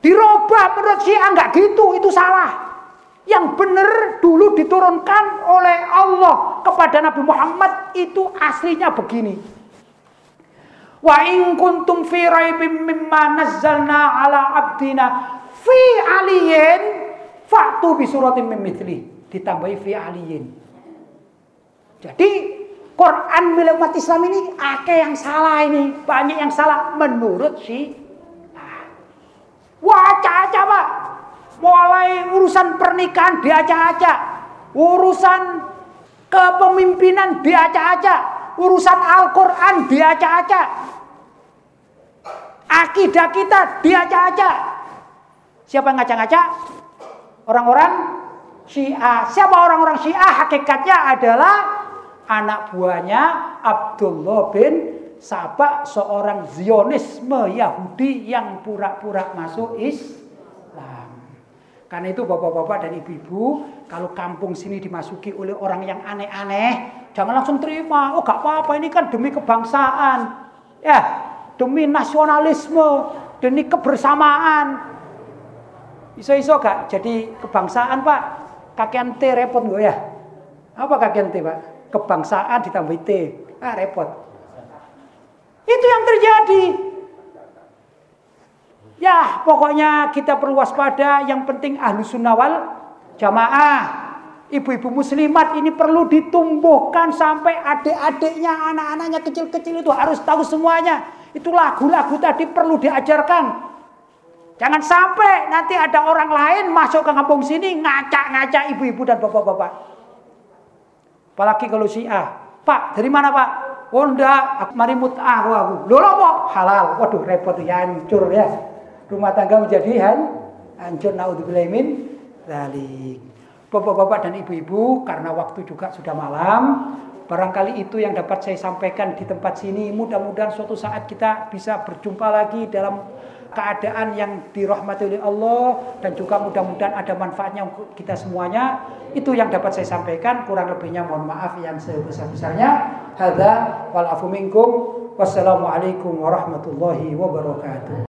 A: Dirubah menurut Syiah enggak gitu, itu salah. Yang benar dulu diturunkan oleh Allah kepada Nabi Muhammad itu aslinya begini. Wa in kuntum fi raibim mimma nazzalna ala abdina fi aliyin fa'tu bi suratin min mithli ditambahi fi aliyin. Jadi Quran milik umat Islam ini ada yang salah ini, banyak yang salah menurut si Wah, acak-acak Pak. Mulai urusan pernikahan diacak-acak. Urusan kepemimpinan diacak-acak. Urusan Al-Quran diacak-acak. Akidah kita diacak-acak. Siapa yang ngacak-ngacak? Orang-orang Syiah. Siapa orang-orang Syiah? Hakikatnya adalah anak buahnya Abdullah bin Sabah seorang Zionisme Yahudi yang pura-pura masuk Islam. Karena itu bapak-bapak dan ibu-ibu, kalau kampung sini dimasuki oleh orang yang aneh-aneh, jangan langsung terima. Oh gak apa-apa, ini kan demi kebangsaan. Ya, demi nasionalisme, demi kebersamaan. Iso-iso gak jadi kebangsaan pak? Kakian T repot gue ya. Apa kakian T, Pak? Kebangsaan ditambah T. Ah, repot. Itu yang terjadi. Ya, pokoknya kita perlu waspada. Yang penting ahlu sunnawal jamaah. Ibu-ibu muslimat ini perlu ditumbuhkan sampai adik-adiknya, anak-anaknya kecil-kecil itu harus tahu semuanya. Itu lagu-lagu tadi perlu diajarkan. Jangan sampai nanti ada orang lain masuk ke kampung sini ngacak-ngacak ibu-ibu dan bapak-bapak. Apalagi kalau si A. Pak, dari mana Pak? Oh enggak, mari mut'ah aku. Loh kok halal. Waduh repot ya hancur ya. Rumah tangga menjadi han, hancur naudzubillahi min. Bapak-bapak dan ibu-ibu, karena waktu juga sudah malam, barangkali itu yang dapat saya sampaikan di tempat sini. Mudah-mudahan suatu saat kita bisa berjumpa lagi dalam keadaan yang dirahmati oleh Allah dan juga mudah-mudahan ada manfaatnya untuk kita semuanya. Itu yang dapat saya sampaikan. Kurang lebihnya mohon maaf yang sebesar-besarnya. Hadza wal afu minkum. Wassalamualaikum warahmatullahi wabarakatuh.